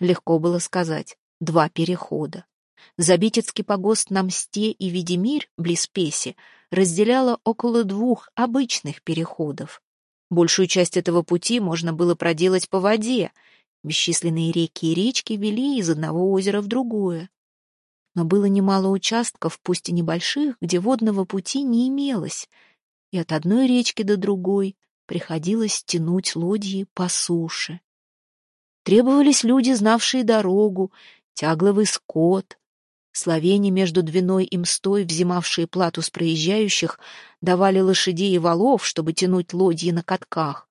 Легко было сказать два перехода. Забитецкий погост на Мсте и Ведемирь, близ Песи, разделяло около двух обычных переходов. Большую часть этого пути можно было проделать по воде. Бесчисленные реки и речки вели из одного озера в другое. Но было немало участков, пусть и небольших, где водного пути не имелось, и от одной речки до другой приходилось тянуть лодьи по суше. Требовались люди, знавшие дорогу, тягловый скот. Словени между Двиной и Мстой, взимавшие плату с проезжающих, давали лошадей и валов, чтобы тянуть лодьи на катках.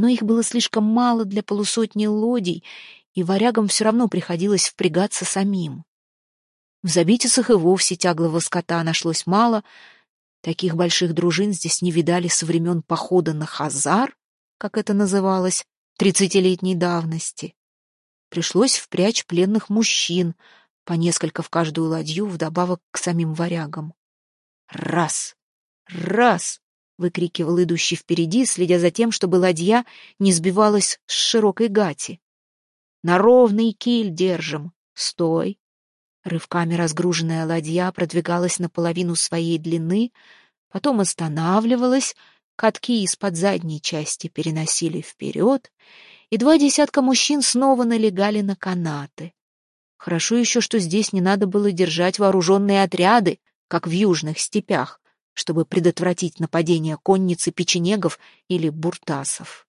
Но их было слишком мало для полусотни лодий, и варягам все равно приходилось впрягаться самим. В Забитицах и вовсе тяглого скота нашлось мало. Таких больших дружин здесь не видали со времен похода на Хазар, как это называлось, тридцатилетней давности пришлось впрячь пленных мужчин, по несколько в каждую ладью, вдобавок к самим варягам. «Раз! Раз!» — выкрикивал идущий впереди, следя за тем, чтобы ладья не сбивалась с широкой гати. «На ровный киль держим! Стой!» Рывками разгруженная ладья продвигалась наполовину своей длины, потом останавливалась, катки из-под задней части переносили вперед, и два десятка мужчин снова налегали на канаты. Хорошо еще, что здесь не надо было держать вооруженные отряды, как в южных степях, чтобы предотвратить нападение конницы печенегов или буртасов.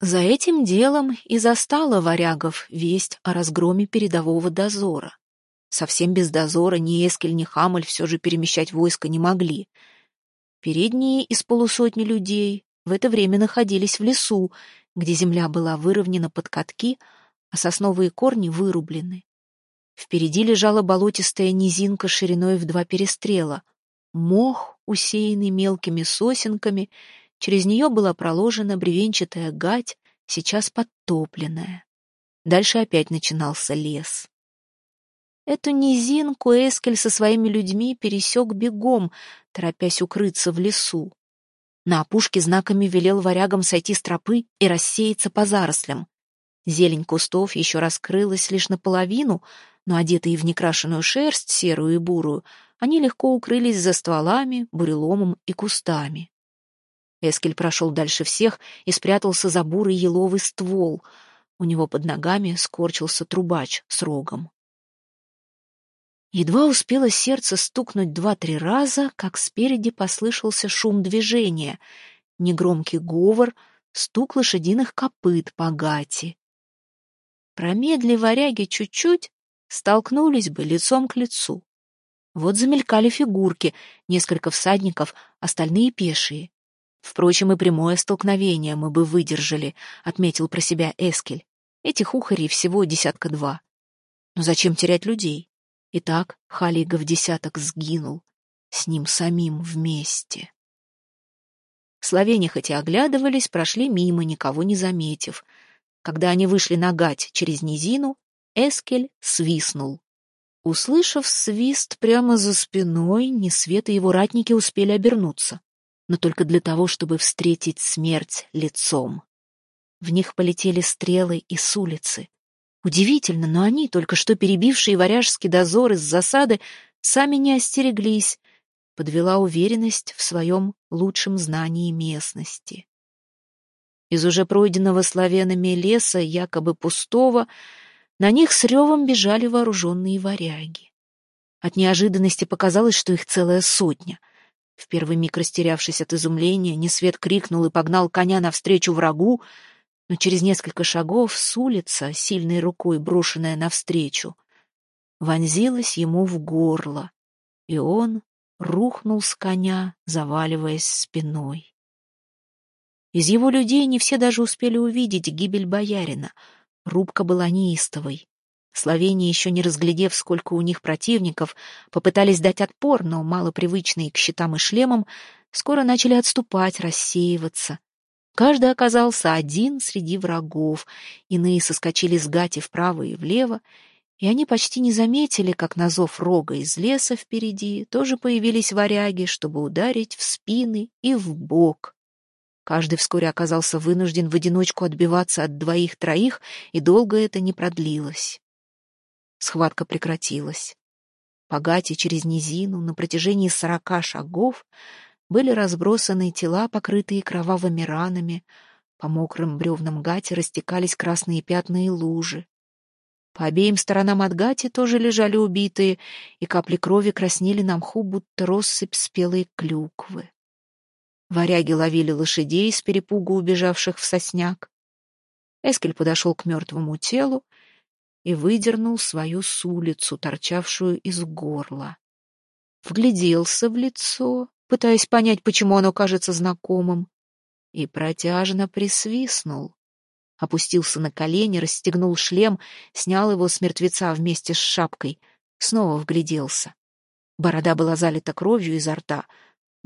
За этим делом и застала варягов весть о разгроме передового дозора. Совсем без дозора ни Эскель, ни Хамаль все же перемещать войско не могли. Передние из полусотни людей в это время находились в лесу, где земля была выровнена под катки, а сосновые корни вырублены. Впереди лежала болотистая низинка шириной в два перестрела. Мох, усеянный мелкими сосенками, через нее была проложена бревенчатая гать, сейчас подтопленная. Дальше опять начинался лес. Эту низинку Эскель со своими людьми пересек бегом, торопясь укрыться в лесу. На опушке знаками велел варягам сойти с тропы и рассеяться по зарослям. Зелень кустов еще раскрылась лишь наполовину, но одетые в некрашенную шерсть, серую и бурую, они легко укрылись за стволами, буреломом и кустами. Эскель прошел дальше всех и спрятался за бурый еловый ствол. У него под ногами скорчился трубач с рогом. Едва успело сердце стукнуть два-три раза, как спереди послышался шум движения, негромкий говор, стук лошадиных копыт по гати. Промедли варяги чуть-чуть, столкнулись бы лицом к лицу. Вот замелькали фигурки, несколько всадников, остальные пешие. Впрочем, и прямое столкновение мы бы выдержали, отметил про себя Эскель. Этих ухарей всего десятка два. Но зачем терять людей? Итак, Халига в десяток сгинул, с ним самим вместе. Словени хоть и оглядывались, прошли мимо, никого не заметив. Когда они вышли на гать через низину, Эскель свистнул. Услышав свист прямо за спиной, Несвет и его ратники успели обернуться, но только для того, чтобы встретить смерть лицом. В них полетели стрелы и с улицы. Удивительно, но они, только что перебившие варяжский дозор из засады, сами не остереглись, подвела уверенность в своем лучшем знании местности. Из уже пройденного славянами леса, якобы пустого, на них с ревом бежали вооруженные варяги. От неожиданности показалось, что их целая сотня. В первый миг растерявшись от изумления, Несвет крикнул и погнал коня навстречу врагу, но через несколько шагов с улицы, сильной рукой брошенная навстречу, вонзилась ему в горло, и он рухнул с коня, заваливаясь спиной. Из его людей не все даже успели увидеть гибель боярина. Рубка была неистовой. Словения, еще не разглядев, сколько у них противников, попытались дать отпор, но малопривычные к щитам и шлемам скоро начали отступать, рассеиваться. Каждый оказался один среди врагов, иные соскочили с гати вправо и влево, и они почти не заметили, как на зов рога из леса впереди тоже появились варяги, чтобы ударить в спины и в бок. Каждый вскоре оказался вынужден в одиночку отбиваться от двоих-троих, и долго это не продлилось. Схватка прекратилась. По гате через низину на протяжении сорока шагов были разбросаны тела, покрытые кровавыми ранами, по мокрым бревнам гати растекались красные пятна и лужи. По обеим сторонам от гати тоже лежали убитые, и капли крови краснели на мху, будто россыпь спелой клюквы. Варяги ловили лошадей с перепугу убежавших в сосняк. Эскель подошел к мертвому телу и выдернул свою сулицу, торчавшую из горла. Вгляделся в лицо, пытаясь понять, почему оно кажется знакомым, и протяжно присвистнул. Опустился на колени, расстегнул шлем, снял его с мертвеца вместе с шапкой, снова вгляделся. Борода была залита кровью изо рта,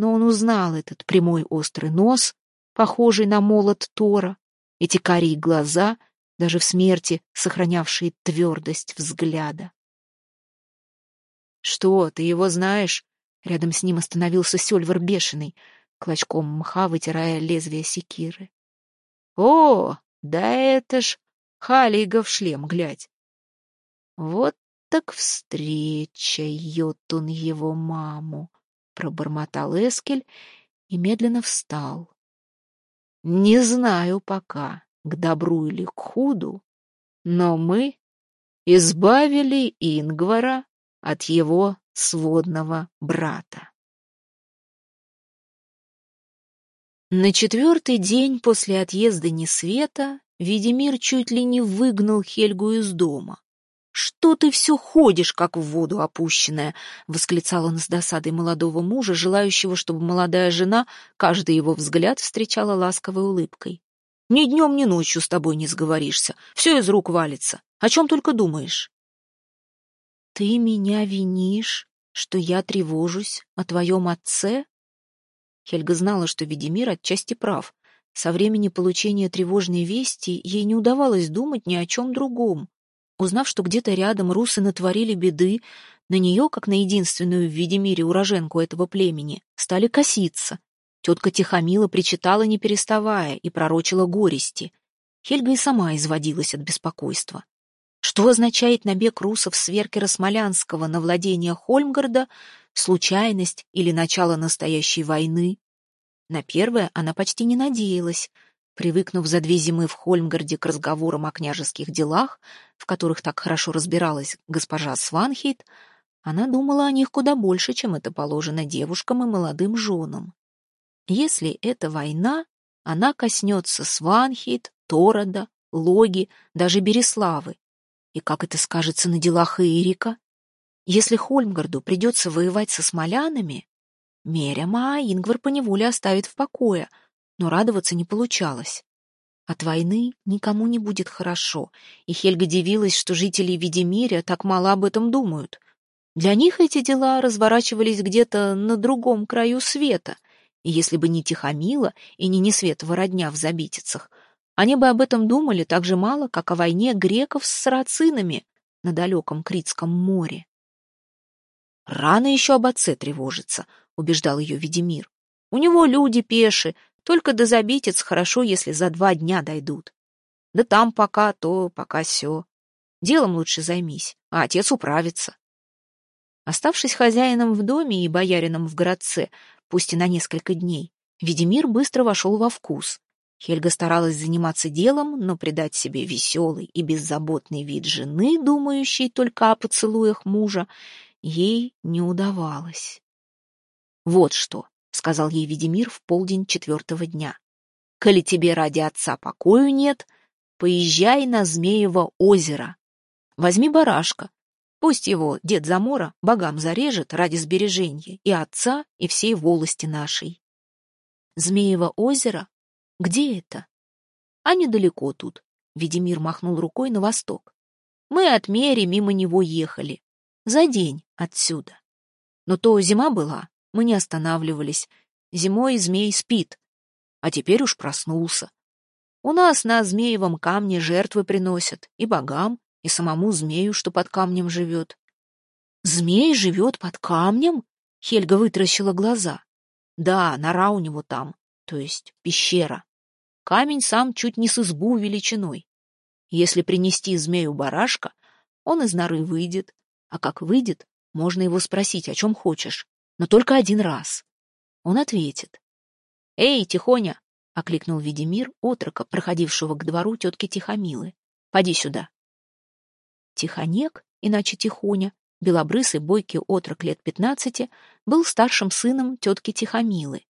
но он узнал этот прямой острый нос, похожий на молот Тора, эти карие глаза — даже в смерти сохранявшие твердость взгляда. «Что, ты его знаешь?» Рядом с ним остановился Сёльвар бешеный, клочком мха вытирая лезвие секиры. «О, да это ж Халигов шлем, глядь!» «Вот так встреча, Йотун его маму!» — пробормотал Эскель и медленно встал. «Не знаю пока, к добру или к худу, но мы избавили Ингвара от его сводного брата. На четвертый день после отъезда Несвета Видимир чуть ли не выгнал Хельгу из дома. «Что ты все ходишь, как в воду опущенная?» — восклицал он с досадой молодого мужа, желающего, чтобы молодая жена каждый его взгляд встречала ласковой улыбкой. Ни днем, ни ночью с тобой не сговоришься. Все из рук валится. О чем только думаешь. Ты меня винишь, что я тревожусь о твоем отце? Хельга знала, что Ведимир отчасти прав. Со времени получения тревожной вести ей не удавалось думать ни о чем другом. Узнав, что где-то рядом русы натворили беды, на нее, как на единственную в Ведимире уроженку этого племени, стали коситься, Тетка Тихомила причитала, не переставая, и пророчила горести. Хельга и сама изводилась от беспокойства. Что означает набег русов с Веркера Смолянского на владение Хольмгарда, случайность или начало настоящей войны? На первое она почти не надеялась. Привыкнув за две зимы в Хольмгарде к разговорам о княжеских делах, в которых так хорошо разбиралась госпожа Сванхейт, она думала о них куда больше, чем это положено девушкам и молодым женам. Если это война, она коснется Сванхейт, Торода, Логи, даже Береславы. И как это скажется на делах Ирика? Если Хольмгарду придется воевать со смолянами, Меряма Ингвар поневоле оставит в покое, но радоваться не получалось. От войны никому не будет хорошо, и Хельга дивилась, что жители Видимиря так мало об этом думают. Для них эти дела разворачивались где-то на другом краю света — и если бы не Тихомила и не Несветова родня в Забитицах, они бы об этом думали так же мало, как о войне греков с сарацинами на далеком Критском море. «Рано еще об отце тревожиться», — убеждал ее Ведимир. «У него люди пеши, только до Забитец хорошо, если за два дня дойдут. Да там пока то, пока сё. Делом лучше займись, а отец управится». Оставшись хозяином в доме и боярином в городце, пусть и на несколько дней, Ведимир быстро вошел во вкус. Хельга старалась заниматься делом, но придать себе веселый и беззаботный вид жены, думающей только о поцелуях мужа, ей не удавалось. «Вот что», — сказал ей Ведимир в полдень четвертого дня. «Коли тебе ради отца покою нет, поезжай на Змеево озеро. Возьми барашка, пусть его дед Замора богам зарежет ради сбережения и отца, и всей волости нашей». «Змеево озеро? Где это?» «А недалеко тут», — Ведимир махнул рукой на восток. «Мы от Мери мимо него ехали. За день отсюда. Но то зима была, мы не останавливались. Зимой змей спит, а теперь уж проснулся. У нас на змеевом камне жертвы приносят и богам, и самому змею, что под камнем живет. Змей живет под камнем? Хельга вытаращила глаза. Да, нора у него там, то есть пещера. Камень сам чуть не с избу величиной. Если принести змею барашка, он из норы выйдет, а как выйдет, можно его спросить, о чем хочешь но только один раз. Он ответит. «Эй, Тихоня!» — окликнул Ведимир, отрока, проходившего к двору тетки Тихомилы. «Поди сюда». Тихонек, иначе Тихоня, белобрысый бойкий отрок лет пятнадцати, был старшим сыном тетки Тихомилы.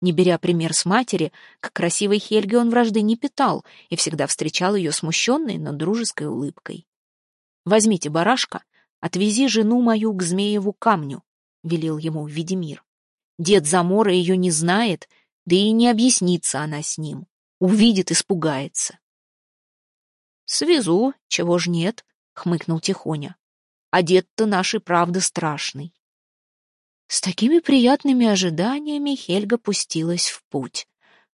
Не беря пример с матери, к красивой Хельге он вражды не питал и всегда встречал ее смущенной, но дружеской улыбкой. «Возьмите барашка, отвези жену мою к Змееву камню велел ему Ведимир. Дед Замора ее не знает, да и не объяснится она с ним. Увидит, испугается. «Свезу, чего ж нет», — хмыкнул Тихоня. «А дед-то наш и правда страшный». С такими приятными ожиданиями Хельга пустилась в путь.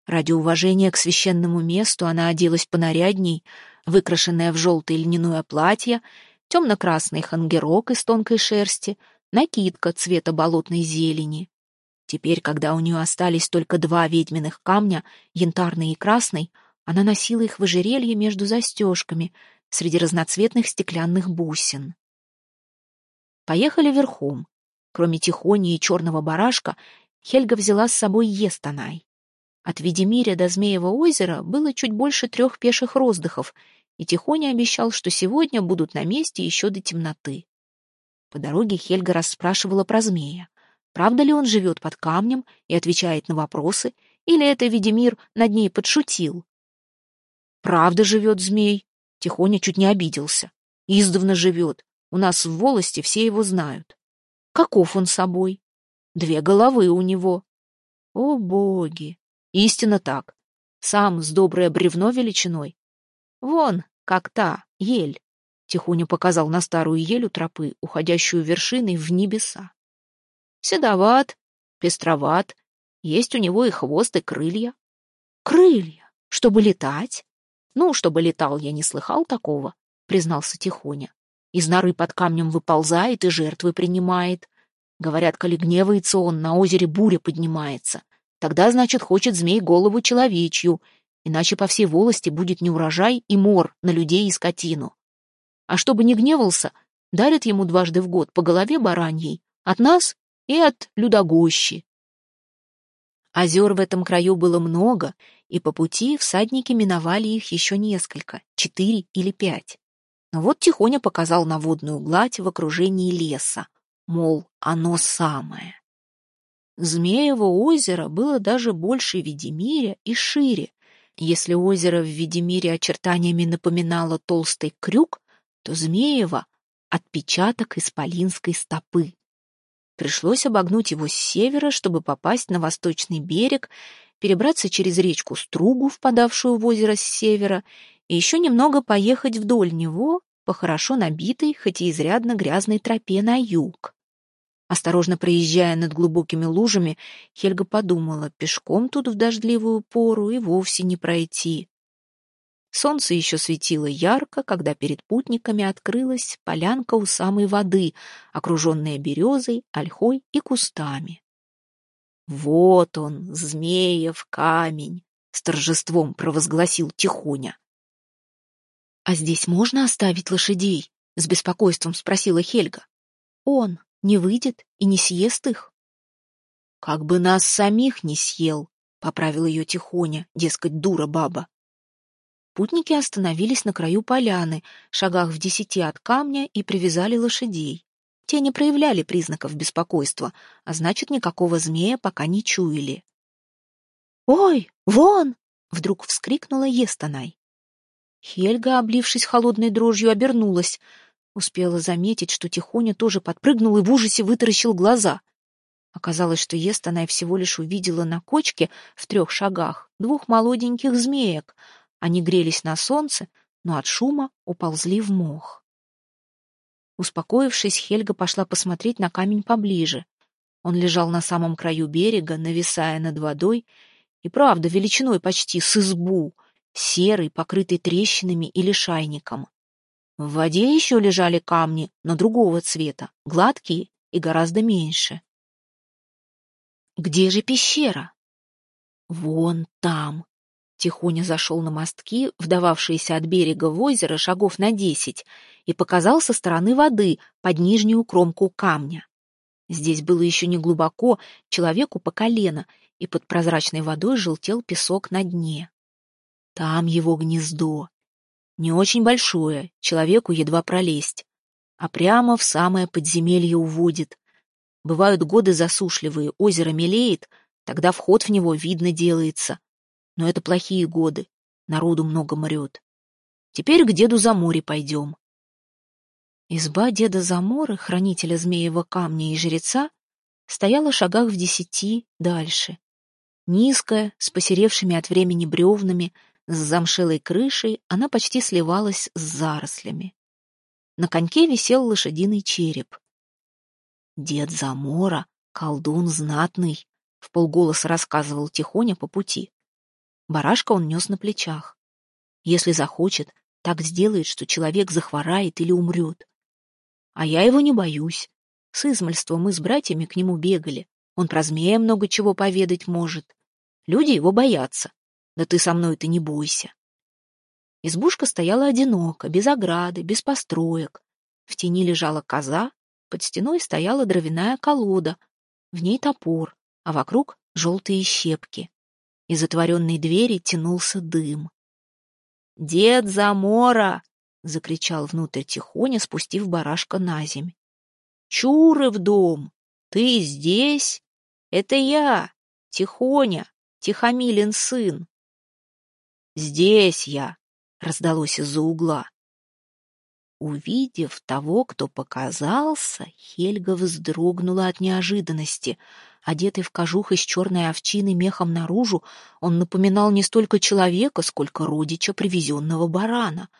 Ради уважения к священному месту она оделась понарядней, выкрашенная в желтое льняное платье, темно-красный хангерок из тонкой шерсти, накидка цвета болотной зелени. Теперь, когда у нее остались только два ведьминых камня, янтарный и красный, она носила их в ожерелье между застежками, среди разноцветных стеклянных бусин. Поехали верхом. Кроме Тихони и черного барашка, Хельга взяла с собой Естанай. От Ведемиря до Змеева озера было чуть больше трех пеших роздыхов, и Тихоня обещал, что сегодня будут на месте еще до темноты. По дороге Хельга расспрашивала про змея. Правда ли он живет под камнем и отвечает на вопросы, или это Ведемир над ней подшутил? «Правда живет змей», — Тихоня чуть не обиделся. «Издавна живет. У нас в волости все его знают. Каков он собой? Две головы у него. О, боги! Истинно так. Сам с доброе бревно величиной. Вон, как та, ель. Тихоня показал на старую ель у тропы, уходящую вершиной в небеса. Седоват, пестроват, есть у него и хвост, и крылья. Крылья? Чтобы летать? Ну, чтобы летал, я не слыхал такого, признался Тихоня. Из норы под камнем выползает и жертвы принимает. Говорят, коли гневается он, на озере буря поднимается. Тогда, значит, хочет змей голову человечью, иначе по всей волости будет неурожай и мор на людей и скотину а чтобы не гневался, дарит ему дважды в год по голове бараньей, от нас и от людогощи. Озер в этом краю было много, и по пути всадники миновали их еще несколько, четыре или пять. Но вот Тихоня показал на водную гладь в окружении леса, мол, оно самое. Змеево озеро было даже больше Ведемиря и шире. Если озеро в Ведемире очертаниями напоминало толстый крюк, то Змеева — отпечаток исполинской стопы. Пришлось обогнуть его с севера, чтобы попасть на восточный берег, перебраться через речку Стругу, впадавшую в озеро с севера, и еще немного поехать вдоль него по хорошо набитой, хоть и изрядно грязной тропе на юг. Осторожно проезжая над глубокими лужами, Хельга подумала, пешком тут в дождливую пору и вовсе не пройти. Солнце еще светило ярко, когда перед путниками открылась полянка у самой воды, окруженная березой, ольхой и кустами. «Вот он, змеев камень!» — с торжеством провозгласил Тихоня. «А здесь можно оставить лошадей?» — с беспокойством спросила Хельга. «Он не выйдет и не съест их?» «Как бы нас самих не съел!» — поправил ее Тихоня, дескать, дура баба. Путники остановились на краю поляны, шагах в десяти от камня, и привязали лошадей. те не проявляли признаков беспокойства, а значит, никакого змея пока не чуяли. «Ой, вон!» — вдруг вскрикнула Естанай. Хельга, облившись холодной дрожью, обернулась. Успела заметить, что Тихоня тоже подпрыгнул и в ужасе вытаращил глаза. Оказалось, что Естанай всего лишь увидела на кочке в трех шагах двух молоденьких змеек. Они грелись на солнце, но от шума уползли в мох. Успокоившись, Хельга пошла посмотреть на камень поближе. Он лежал на самом краю берега, нависая над водой, и правда величиной почти с избу, серый, покрытый трещинами или шайником. В воде еще лежали камни, но другого цвета, гладкие и гораздо меньше. Где же пещера? Вон там. Тихоня зашел на мостки, вдававшиеся от берега в озеро шагов на десять, и показал со стороны воды под нижнюю кромку камня. Здесь было еще не глубоко, человеку по колено, и под прозрачной водой желтел песок на дне. Там его гнездо. Не очень большое, человеку едва пролезть, а прямо в самое подземелье уводит. Бывают годы засушливые, озеро мелеет, тогда вход в него видно делается. Но это плохие годы, народу много мрет. Теперь к деду Заморе пойдем. Изба деда Заморы, хранителя змеевого камня и жреца, стояла в шагах в десяти дальше. Низкая, с посеревшими от времени бревнами, с замшелой крышей, она почти сливалась с зарослями. На коньке висел лошадиный череп. Дед Замора, колдун знатный, в полголоса рассказывал Тихоня по пути. Барашка он нес на плечах. Если захочет, так сделает, что человек захворает или умрет. А я его не боюсь. С измальства мы с братьями к нему бегали. Он про змея много чего поведать может. Люди его боятся. Да ты со мной-то не бойся. Избушка стояла одиноко, без ограды, без построек. В тени лежала коза, под стеной стояла дровяная колода, в ней топор, а вокруг желтые щепки. Из отворенной двери тянулся дым. «Дед Замора!» — закричал внутрь тихоня, спустив барашка на земь. «Чуры в дом! Ты здесь? Это я, Тихоня, Тихомилин сын!» «Здесь я!» — раздалось из-за угла. Увидев того, кто показался, Хельга вздрогнула от неожиданности. Одетый в кожух из черной овчины мехом наружу, он напоминал не столько человека, сколько родича привезенного барана —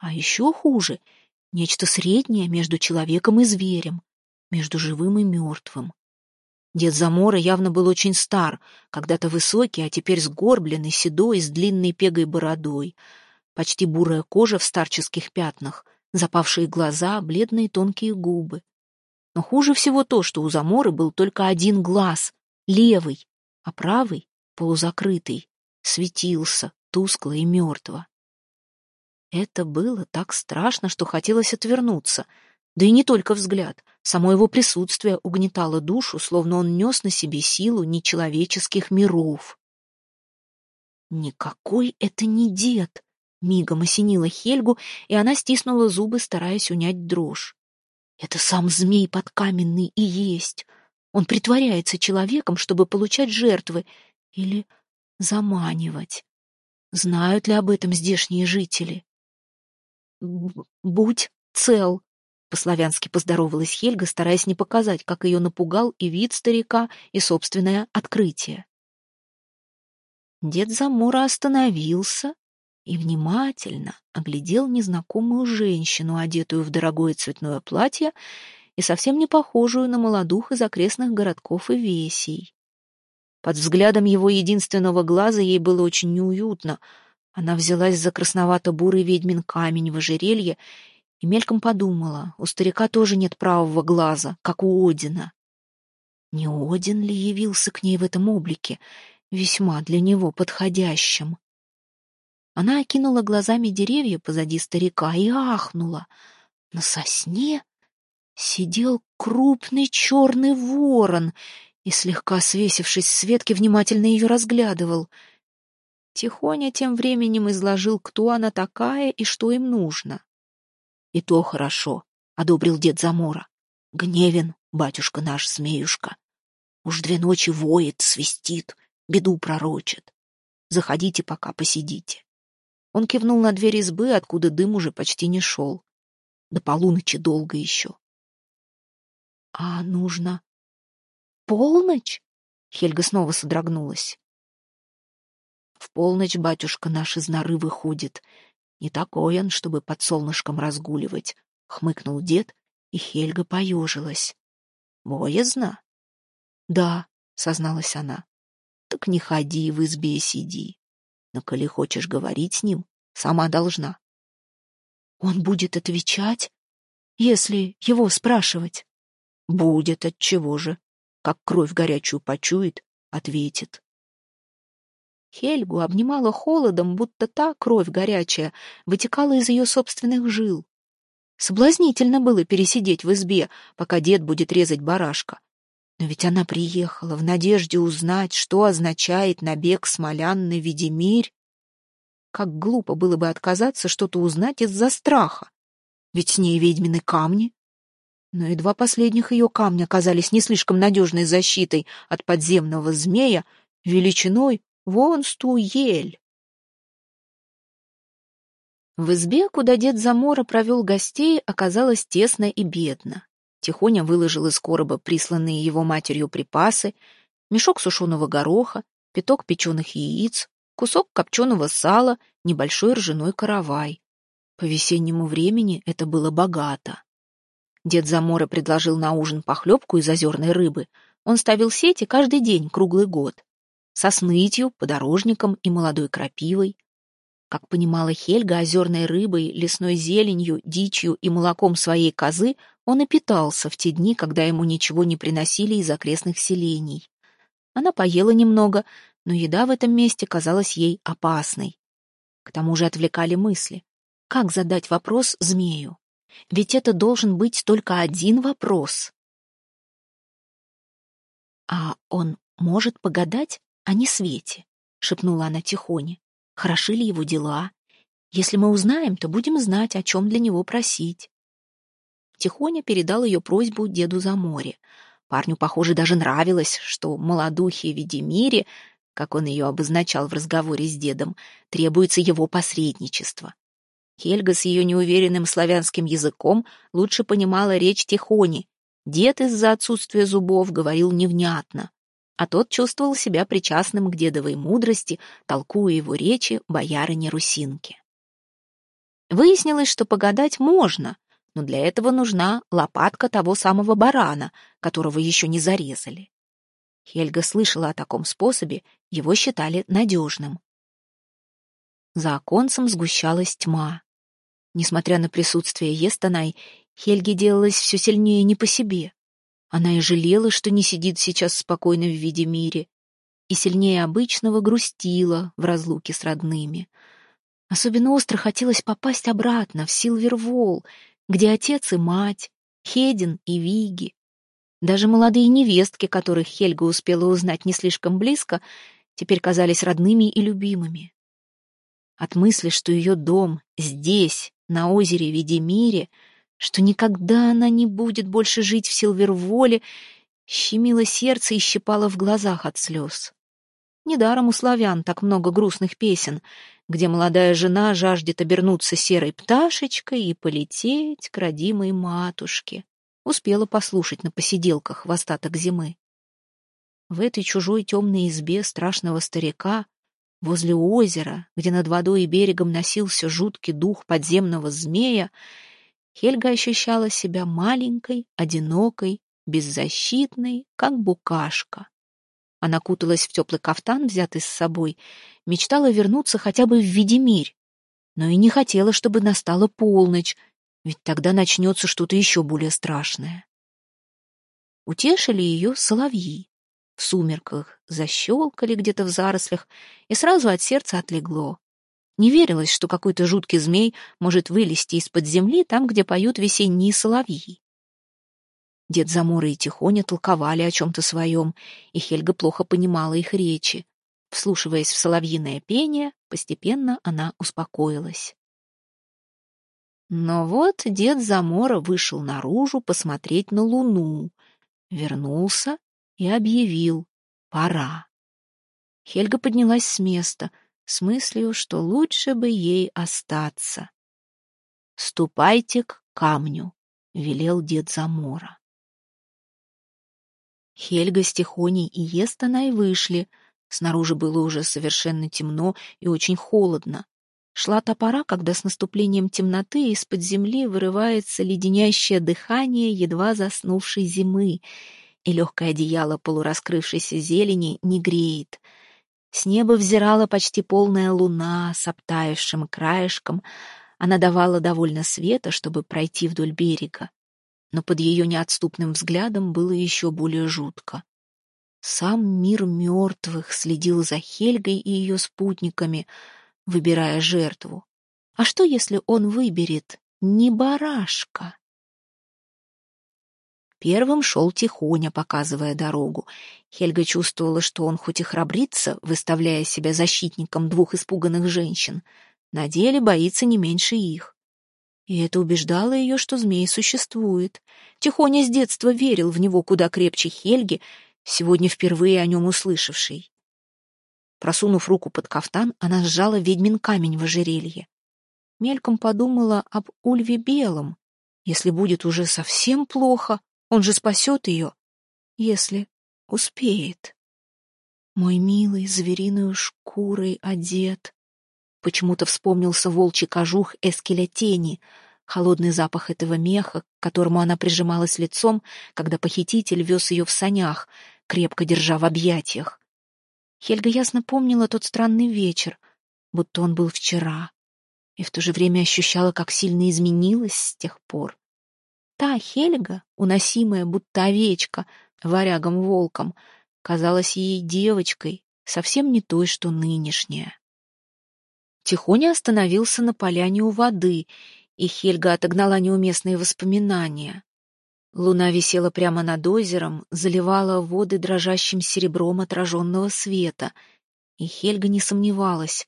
а еще хуже — нечто среднее между человеком и зверем, между живым и мертвым. Дед Замора явно был очень стар, когда-то высокий, а теперь сгорбленный, седой, с длинной пегой бородой. Почти бурая кожа в старческих пятнах, запавшие глаза, бледные тонкие губы. Но хуже всего то, что у Заморы был только один глаз, левый, а правый, полузакрытый, светился тускло и мертво. Это было так страшно, что хотелось отвернуться. Да и не только взгляд. Само его присутствие угнетало душу, словно он нес на себе силу нечеловеческих миров. «Никакой это не дед!» — мигом осенила Хельгу, и она стиснула зубы, стараясь унять дрожь. «Это сам змей подкаменный и есть. Он притворяется человеком, чтобы получать жертвы или заманивать. Знают ли об этом здешние жители?» «Будь цел», — по-славянски поздоровалась Хельга, стараясь не показать, как ее напугал и вид старика, и собственное открытие. Дед Замора остановился и внимательно оглядел незнакомую женщину, одетую в дорогое цветное платье и совсем не похожую на молодух из окрестных городков и весей. Под взглядом его единственного глаза ей было очень неуютно — она взялась за красновато-бурый ведьмин камень в ожерелье и мельком подумала, у старика тоже нет правого глаза, как у Одина. Не Один ли явился к ней в этом облике, весьма для него подходящим? Она окинула глазами деревья позади старика и ахнула. На сосне сидел крупный черный ворон и, слегка свесившись с ветки, внимательно ее разглядывал — Тихоня тем временем изложил, кто она такая и что им нужно. — И то хорошо, — одобрил дед Замора. Гневен, батюшка наш, змеюшка. Уж две ночи воет, свистит, беду пророчит. Заходите пока, посидите. Он кивнул на дверь избы, откуда дым уже почти не шел. До полуночи долго еще. А нужно... Полночь? Хельга снова содрогнулась. В полночь батюшка наш из норы выходит. Не такой он, чтобы под солнышком разгуливать, — хмыкнул дед, и Хельга поежилась. Боязно? Да, — созналась она. Так не ходи, в избе сиди. Но коли хочешь говорить с ним, сама должна. Он будет отвечать, если его спрашивать? Будет, от чего же? Как кровь горячую почует, ответит. Хельгу обнимала холодом, будто та кровь горячая вытекала из ее собственных жил. Соблазнительно было пересидеть в избе, пока дед будет резать барашка. Но ведь она приехала в надежде узнать, что означает набег смолян на Ведемирь. Как глупо было бы отказаться что-то узнать из-за страха. Ведь с ней ведьмины камни. Но и два последних ее камня оказались не слишком надежной защитой от подземного змея величиной Вон стуель. В избе, куда дед Замора провел гостей, оказалось тесно и бедно. Тихоня выложил из короба присланные его матерью припасы, мешок сушеного гороха, пяток печеных яиц, кусок копченого сала, небольшой ржаной каравай. По весеннему времени это было богато. Дед Замора предложил на ужин похлебку из озерной рыбы. Он ставил сети каждый день, круглый год со снытью, подорожником и молодой крапивой. Как понимала Хельга, озерной рыбой, лесной зеленью, дичью и молоком своей козы он и питался в те дни, когда ему ничего не приносили из окрестных селений. Она поела немного, но еда в этом месте казалась ей опасной. К тому же отвлекали мысли. Как задать вопрос змею? Ведь это должен быть только один вопрос. А он может погадать? а не Свете», — шепнула она тихоне. «Хороши ли его дела? Если мы узнаем, то будем знать, о чем для него просить». Тихоня передал ее просьбу деду за море. Парню, похоже, даже нравилось, что молодухе Ведемире, как он ее обозначал в разговоре с дедом, требуется его посредничество. Хельга с ее неуверенным славянским языком лучше понимала речь Тихони. Дед из-за отсутствия зубов говорил невнятно а тот чувствовал себя причастным к дедовой мудрости, толкуя его речи боярыне Русинки. Выяснилось, что погадать можно, но для этого нужна лопатка того самого барана, которого еще не зарезали. Хельга слышала о таком способе, его считали надежным. За оконцем сгущалась тьма. Несмотря на присутствие Естанай, Хельге делалось все сильнее не по себе. Она и жалела, что не сидит сейчас спокойно в виде мире, и сильнее обычного грустила в разлуке с родными. Особенно остро хотелось попасть обратно, в Силвервол, где отец и мать, Хедин и Виги. Даже молодые невестки, которых Хельга успела узнать не слишком близко, теперь казались родными и любимыми. От мысли, что ее дом здесь, на озере Ведемире, что никогда она не будет больше жить в Силверволе, щемило сердце и щипало в глазах от слез. Недаром у славян так много грустных песен, где молодая жена жаждет обернуться серой пташечкой и полететь к родимой матушке. Успела послушать на посиделках в остаток зимы. В этой чужой темной избе страшного старика, возле озера, где над водой и берегом носился жуткий дух подземного змея, Хельга ощущала себя маленькой, одинокой, беззащитной, как букашка. Она куталась в теплый кафтан, взятый с собой, мечтала вернуться хотя бы в Ведемирь, но и не хотела, чтобы настала полночь, ведь тогда начнется что-то еще более страшное. Утешили ее соловьи. В сумерках защелкали где-то в зарослях, и сразу от сердца отлегло. Не верилось, что какой-то жуткий змей может вылезти из-под земли там, где поют весенние соловьи. Дед Замора и Тихоня толковали о чем-то своем, и Хельга плохо понимала их речи. Вслушиваясь в соловьиное пение, постепенно она успокоилась. Но вот дед Замора вышел наружу посмотреть на луну, вернулся и объявил «пора». Хельга поднялась с места с мыслью, что лучше бы ей остаться. «Ступайте к камню», — велел дед Замора. Хельга с Тихоней и Естаной вышли. Снаружи было уже совершенно темно и очень холодно. Шла та пора, когда с наступлением темноты из-под земли вырывается леденящее дыхание едва заснувшей зимы, и легкое одеяло полураскрывшейся зелени не греет. С неба взирала почти полная луна с обтаявшим краешком. Она давала довольно света, чтобы пройти вдоль берега. Но под ее неотступным взглядом было еще более жутко. Сам мир мертвых следил за Хельгой и ее спутниками — выбирая жертву. А что, если он выберет не барашка? Первым шел Тихоня, показывая дорогу. Хельга чувствовала, что он хоть и храбрится, выставляя себя защитником двух испуганных женщин, на деле боится не меньше их. И это убеждало ее, что змей существует. Тихоня с детства верил в него куда крепче Хельги, сегодня впервые о нем услышавший. Просунув руку под кафтан, она сжала ведьмин камень в ожерелье. Мельком подумала об Ульве Белом. Если будет уже совсем плохо, он же спасет ее, если успеет. Мой милый звериную шкурой одет. Почему-то вспомнился волчий кожух Эскеля тени, холодный запах этого меха, к которому она прижималась лицом, когда похититель вез ее в санях, крепко держа в объятиях. Хельга ясно помнила тот странный вечер, будто он был вчера, и в то же время ощущала, как сильно изменилась с тех пор. Та Хельга, уносимая, будто овечка, варягом-волком, казалась ей девочкой, совсем не той, что нынешняя. Тихоня остановился на поляне у воды, и Хельга отогнала неуместные воспоминания. Луна висела прямо над озером, заливала воды дрожащим серебром отраженного света. И Хельга не сомневалась.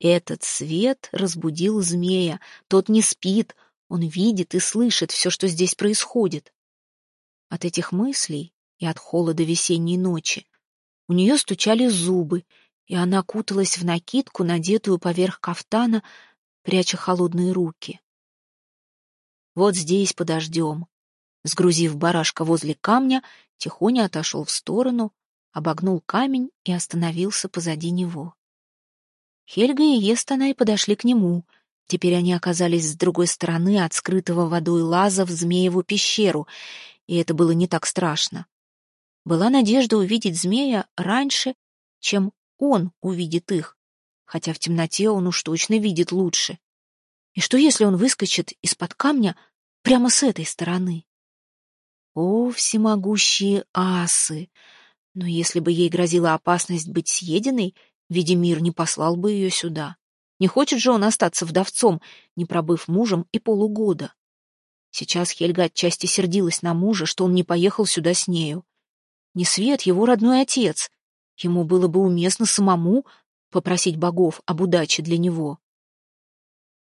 Этот свет разбудил змея. Тот не спит, он видит и слышит все, что здесь происходит. От этих мыслей и от холода весенней ночи у нее стучали зубы, и она куталась в накидку, надетую поверх кафтана, пряча холодные руки. «Вот здесь подождем», Сгрузив барашка возле камня, тихоня отошел в сторону, обогнул камень и остановился позади него. Хельга и Естанай подошли к нему. Теперь они оказались с другой стороны от скрытого водой лаза в Змееву пещеру, и это было не так страшно. Была надежда увидеть змея раньше, чем он увидит их, хотя в темноте он уж точно видит лучше. И что, если он выскочит из-под камня прямо с этой стороны? О, всемогущие асы! Но если бы ей грозила опасность быть съеденной, Ведемир не послал бы ее сюда. Не хочет же он остаться вдовцом, не пробыв мужем и полугода. Сейчас Хельга отчасти сердилась на мужа, что он не поехал сюда с нею. Не Свет его родной отец. Ему было бы уместно самому попросить богов об удаче для него.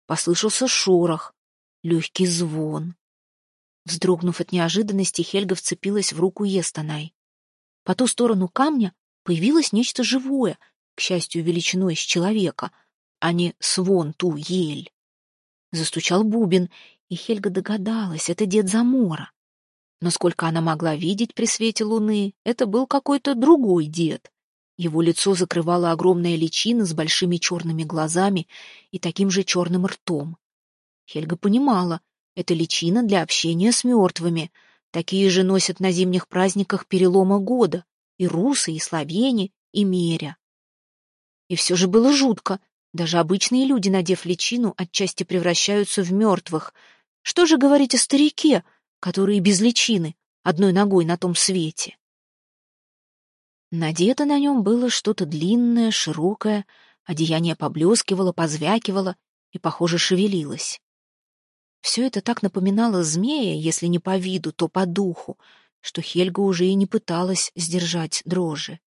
Послышался шорох, легкий звон. Вздрогнув от неожиданности, Хельга вцепилась в руку Естанай. По ту сторону камня появилось нечто живое, к счастью, величиной с человека, а не свон ту ель. Застучал бубен, и Хельга догадалась, это дед Замора. Но сколько она могла видеть при свете луны, это был какой-то другой дед. Его лицо закрывала огромная личина с большими черными глазами и таким же черным ртом. Хельга понимала, это личина для общения с мертвыми. Такие же носят на зимних праздниках перелома года. И русы, и словени, и меря. И все же было жутко. Даже обычные люди, надев личину, отчасти превращаются в мертвых. Что же говорить о старике, который без личины, одной ногой на том свете? Надето на нем было что-то длинное, широкое, одеяние поблескивало, позвякивало и, похоже, шевелилось. Все это так напоминало змея, если не по виду, то по духу, что Хельга уже и не пыталась сдержать дрожи.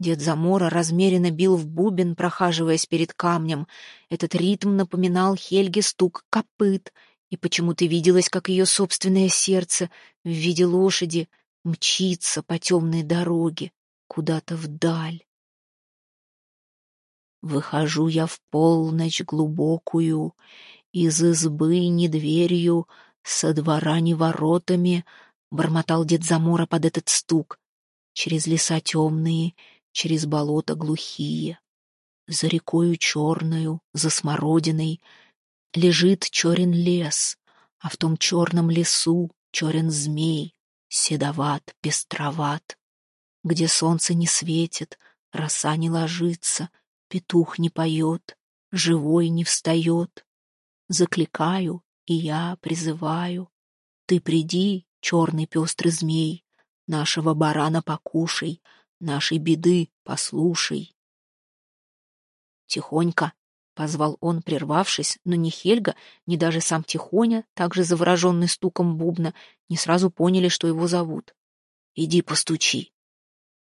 Дед Замора размеренно бил в бубен, прохаживаясь перед камнем. Этот ритм напоминал Хельге стук копыт, И почему-то виделось, как ее собственное сердце в виде лошади мчится по темной дороге куда-то вдаль. Выхожу я в полночь глубокую, из избы не дверью, со двора не воротами, бормотал дед Замора под этот стук, через леса темные, через болота глухие. За рекою черною, за смородиной, лежит черен лес, а в том черном лесу черен змей, седоват, пестроват. Где солнце не светит, роса не ложится, петух не поет, живой не встает. Закликаю, и я призываю, ты приди, черный пестрый змей, нашего барана покушай, нашей беды послушай. Тихонько, — позвал он, прервавшись, но ни Хельга, ни даже сам Тихоня, также завороженный стуком бубна, не сразу поняли, что его зовут. «Иди постучи».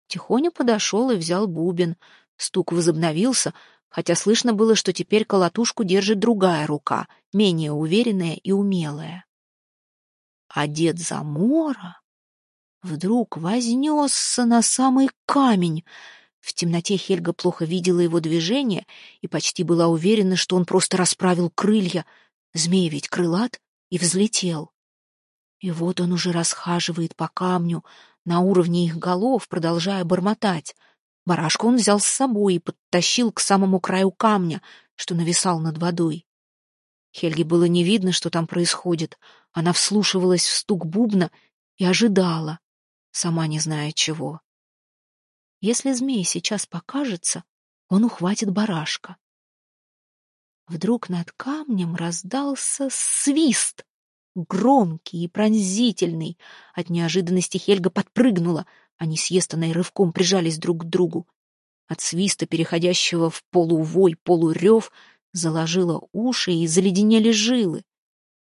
Тихоня подошел и взял бубен. Стук возобновился, хотя слышно было, что теперь колотушку держит другая рука, менее уверенная и умелая. А дед Замора вдруг вознесся на самый камень — в темноте Хельга плохо видела его движение и почти была уверена, что он просто расправил крылья. Змей ведь крылат и взлетел. И вот он уже расхаживает по камню на уровне их голов, продолжая бормотать. Барашку он взял с собой и подтащил к самому краю камня, что нависал над водой. Хельге было не видно, что там происходит. Она вслушивалась в стук бубна и ожидала, сама не зная чего. Если змей сейчас покажется, он ухватит барашка. Вдруг над камнем раздался свист, громкий и пронзительный. От неожиданности Хельга подпрыгнула. Они с Естоной рывком прижались друг к другу. От свиста, переходящего в полувой, полурев, заложило уши и заледенели жилы.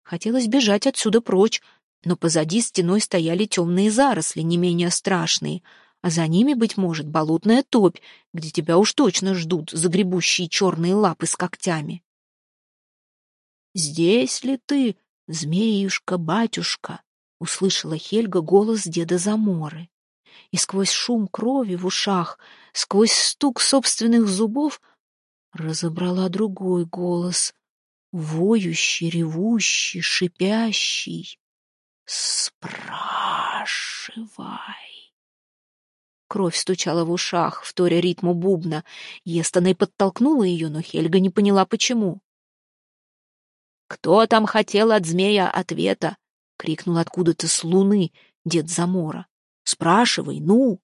Хотелось бежать отсюда прочь, но позади стеной стояли темные заросли, не менее страшные — а за ними, быть может, болотная топь, где тебя уж точно ждут загребущие черные лапы с когтями. «Здесь ли ты, змеюшка-батюшка?» — услышала Хельга голос деда Заморы. И сквозь шум крови в ушах, сквозь стук собственных зубов разобрала другой голос, воющий, ревущий, шипящий. «Спрашивай!» Кровь стучала в ушах, вторя ритму бубна. Естона подтолкнула ее, но Хельга не поняла, почему. «Кто там хотел от змея ответа?» — крикнул откуда-то с луны дед Замора. «Спрашивай, ну!»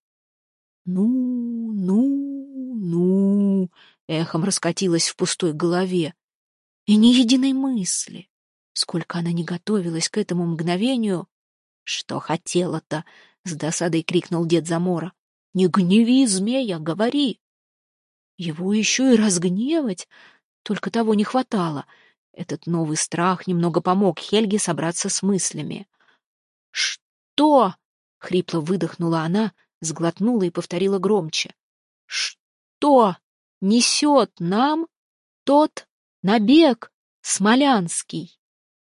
«Ну, ну, ну!» — эхом раскатилось в пустой голове. И ни единой мысли. Сколько она не готовилась к этому мгновению. «Что хотела-то?» — с досадой крикнул дед Замора. Не гневи змея, говори. Его еще и разгневать, только того не хватало. Этот новый страх немного помог Хельге собраться с мыслями. «Что?» — хрипло выдохнула она, сглотнула и повторила громче. «Что несет нам тот набег смолянский?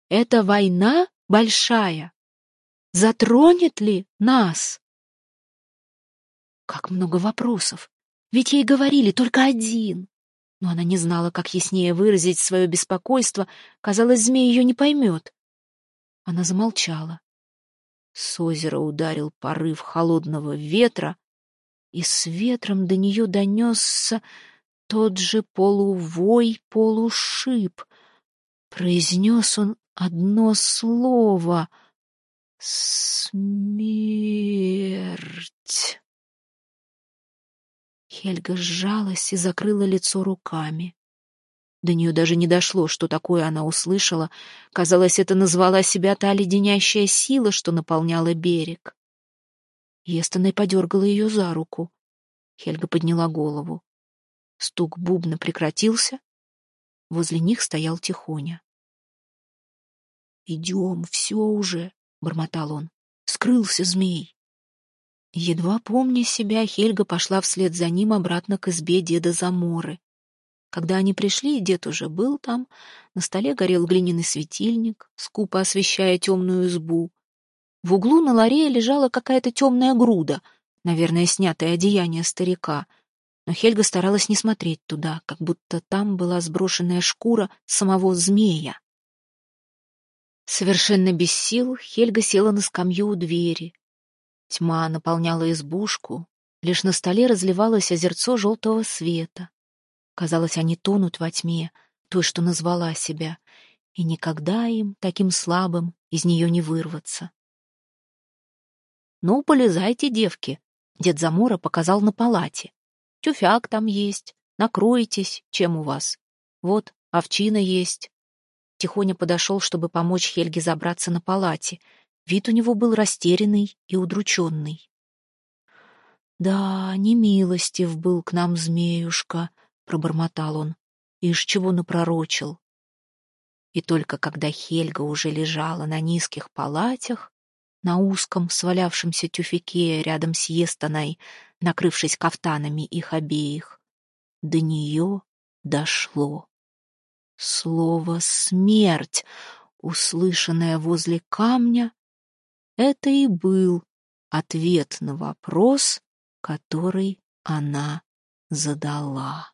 Это война большая? Затронет ли нас?» Как много вопросов. Ведь ей говорили только один. Но она не знала, как яснее выразить свое беспокойство. Казалось, змей ее не поймет. Она замолчала. С озера ударил порыв холодного ветра, и с ветром до нее донесся тот же полувой, полушип. Произнес он одно слово — смерть. Хельга сжалась и закрыла лицо руками. До нее даже не дошло, что такое она услышала. Казалось, это назвала себя та леденящая сила, что наполняла берег. Естонай подергала ее за руку. Хельга подняла голову. Стук бубна прекратился. Возле них стоял Тихоня. «Идем, все уже», — бормотал он. «Скрылся змей». Едва помня себя, Хельга пошла вслед за ним обратно к избе деда Заморы. Когда они пришли, дед уже был там, на столе горел глиняный светильник, скупо освещая темную избу. В углу на ларе лежала какая-то темная груда, наверное, снятое одеяние старика, но Хельга старалась не смотреть туда, как будто там была сброшенная шкура самого змея. Совершенно без сил Хельга села на скамью у двери. Тьма наполняла избушку, лишь на столе разливалось озерцо желтого света. Казалось, они тонут во тьме, той, что назвала себя, и никогда им, таким слабым, из нее не вырваться. «Ну, полезайте, девки!» — дед Замора показал на палате. «Тюфяк там есть, накройтесь, чем у вас. Вот, овчина есть». Тихоня подошел, чтобы помочь Хельге забраться на палате. Вид у него был растерянный и удрученный. «Да, немилостив был к нам змеюшка», пробормотал он. Ишь чего напророчил. И только когда Хельга уже лежала на низких палатях, на узком свалявшемся тюфяке рядом с Естаной, накрывшись кафтанами их обеих, до нее дошло. Слово «смерть», услышанное возле камня, это и был ответ на вопрос, который она задала.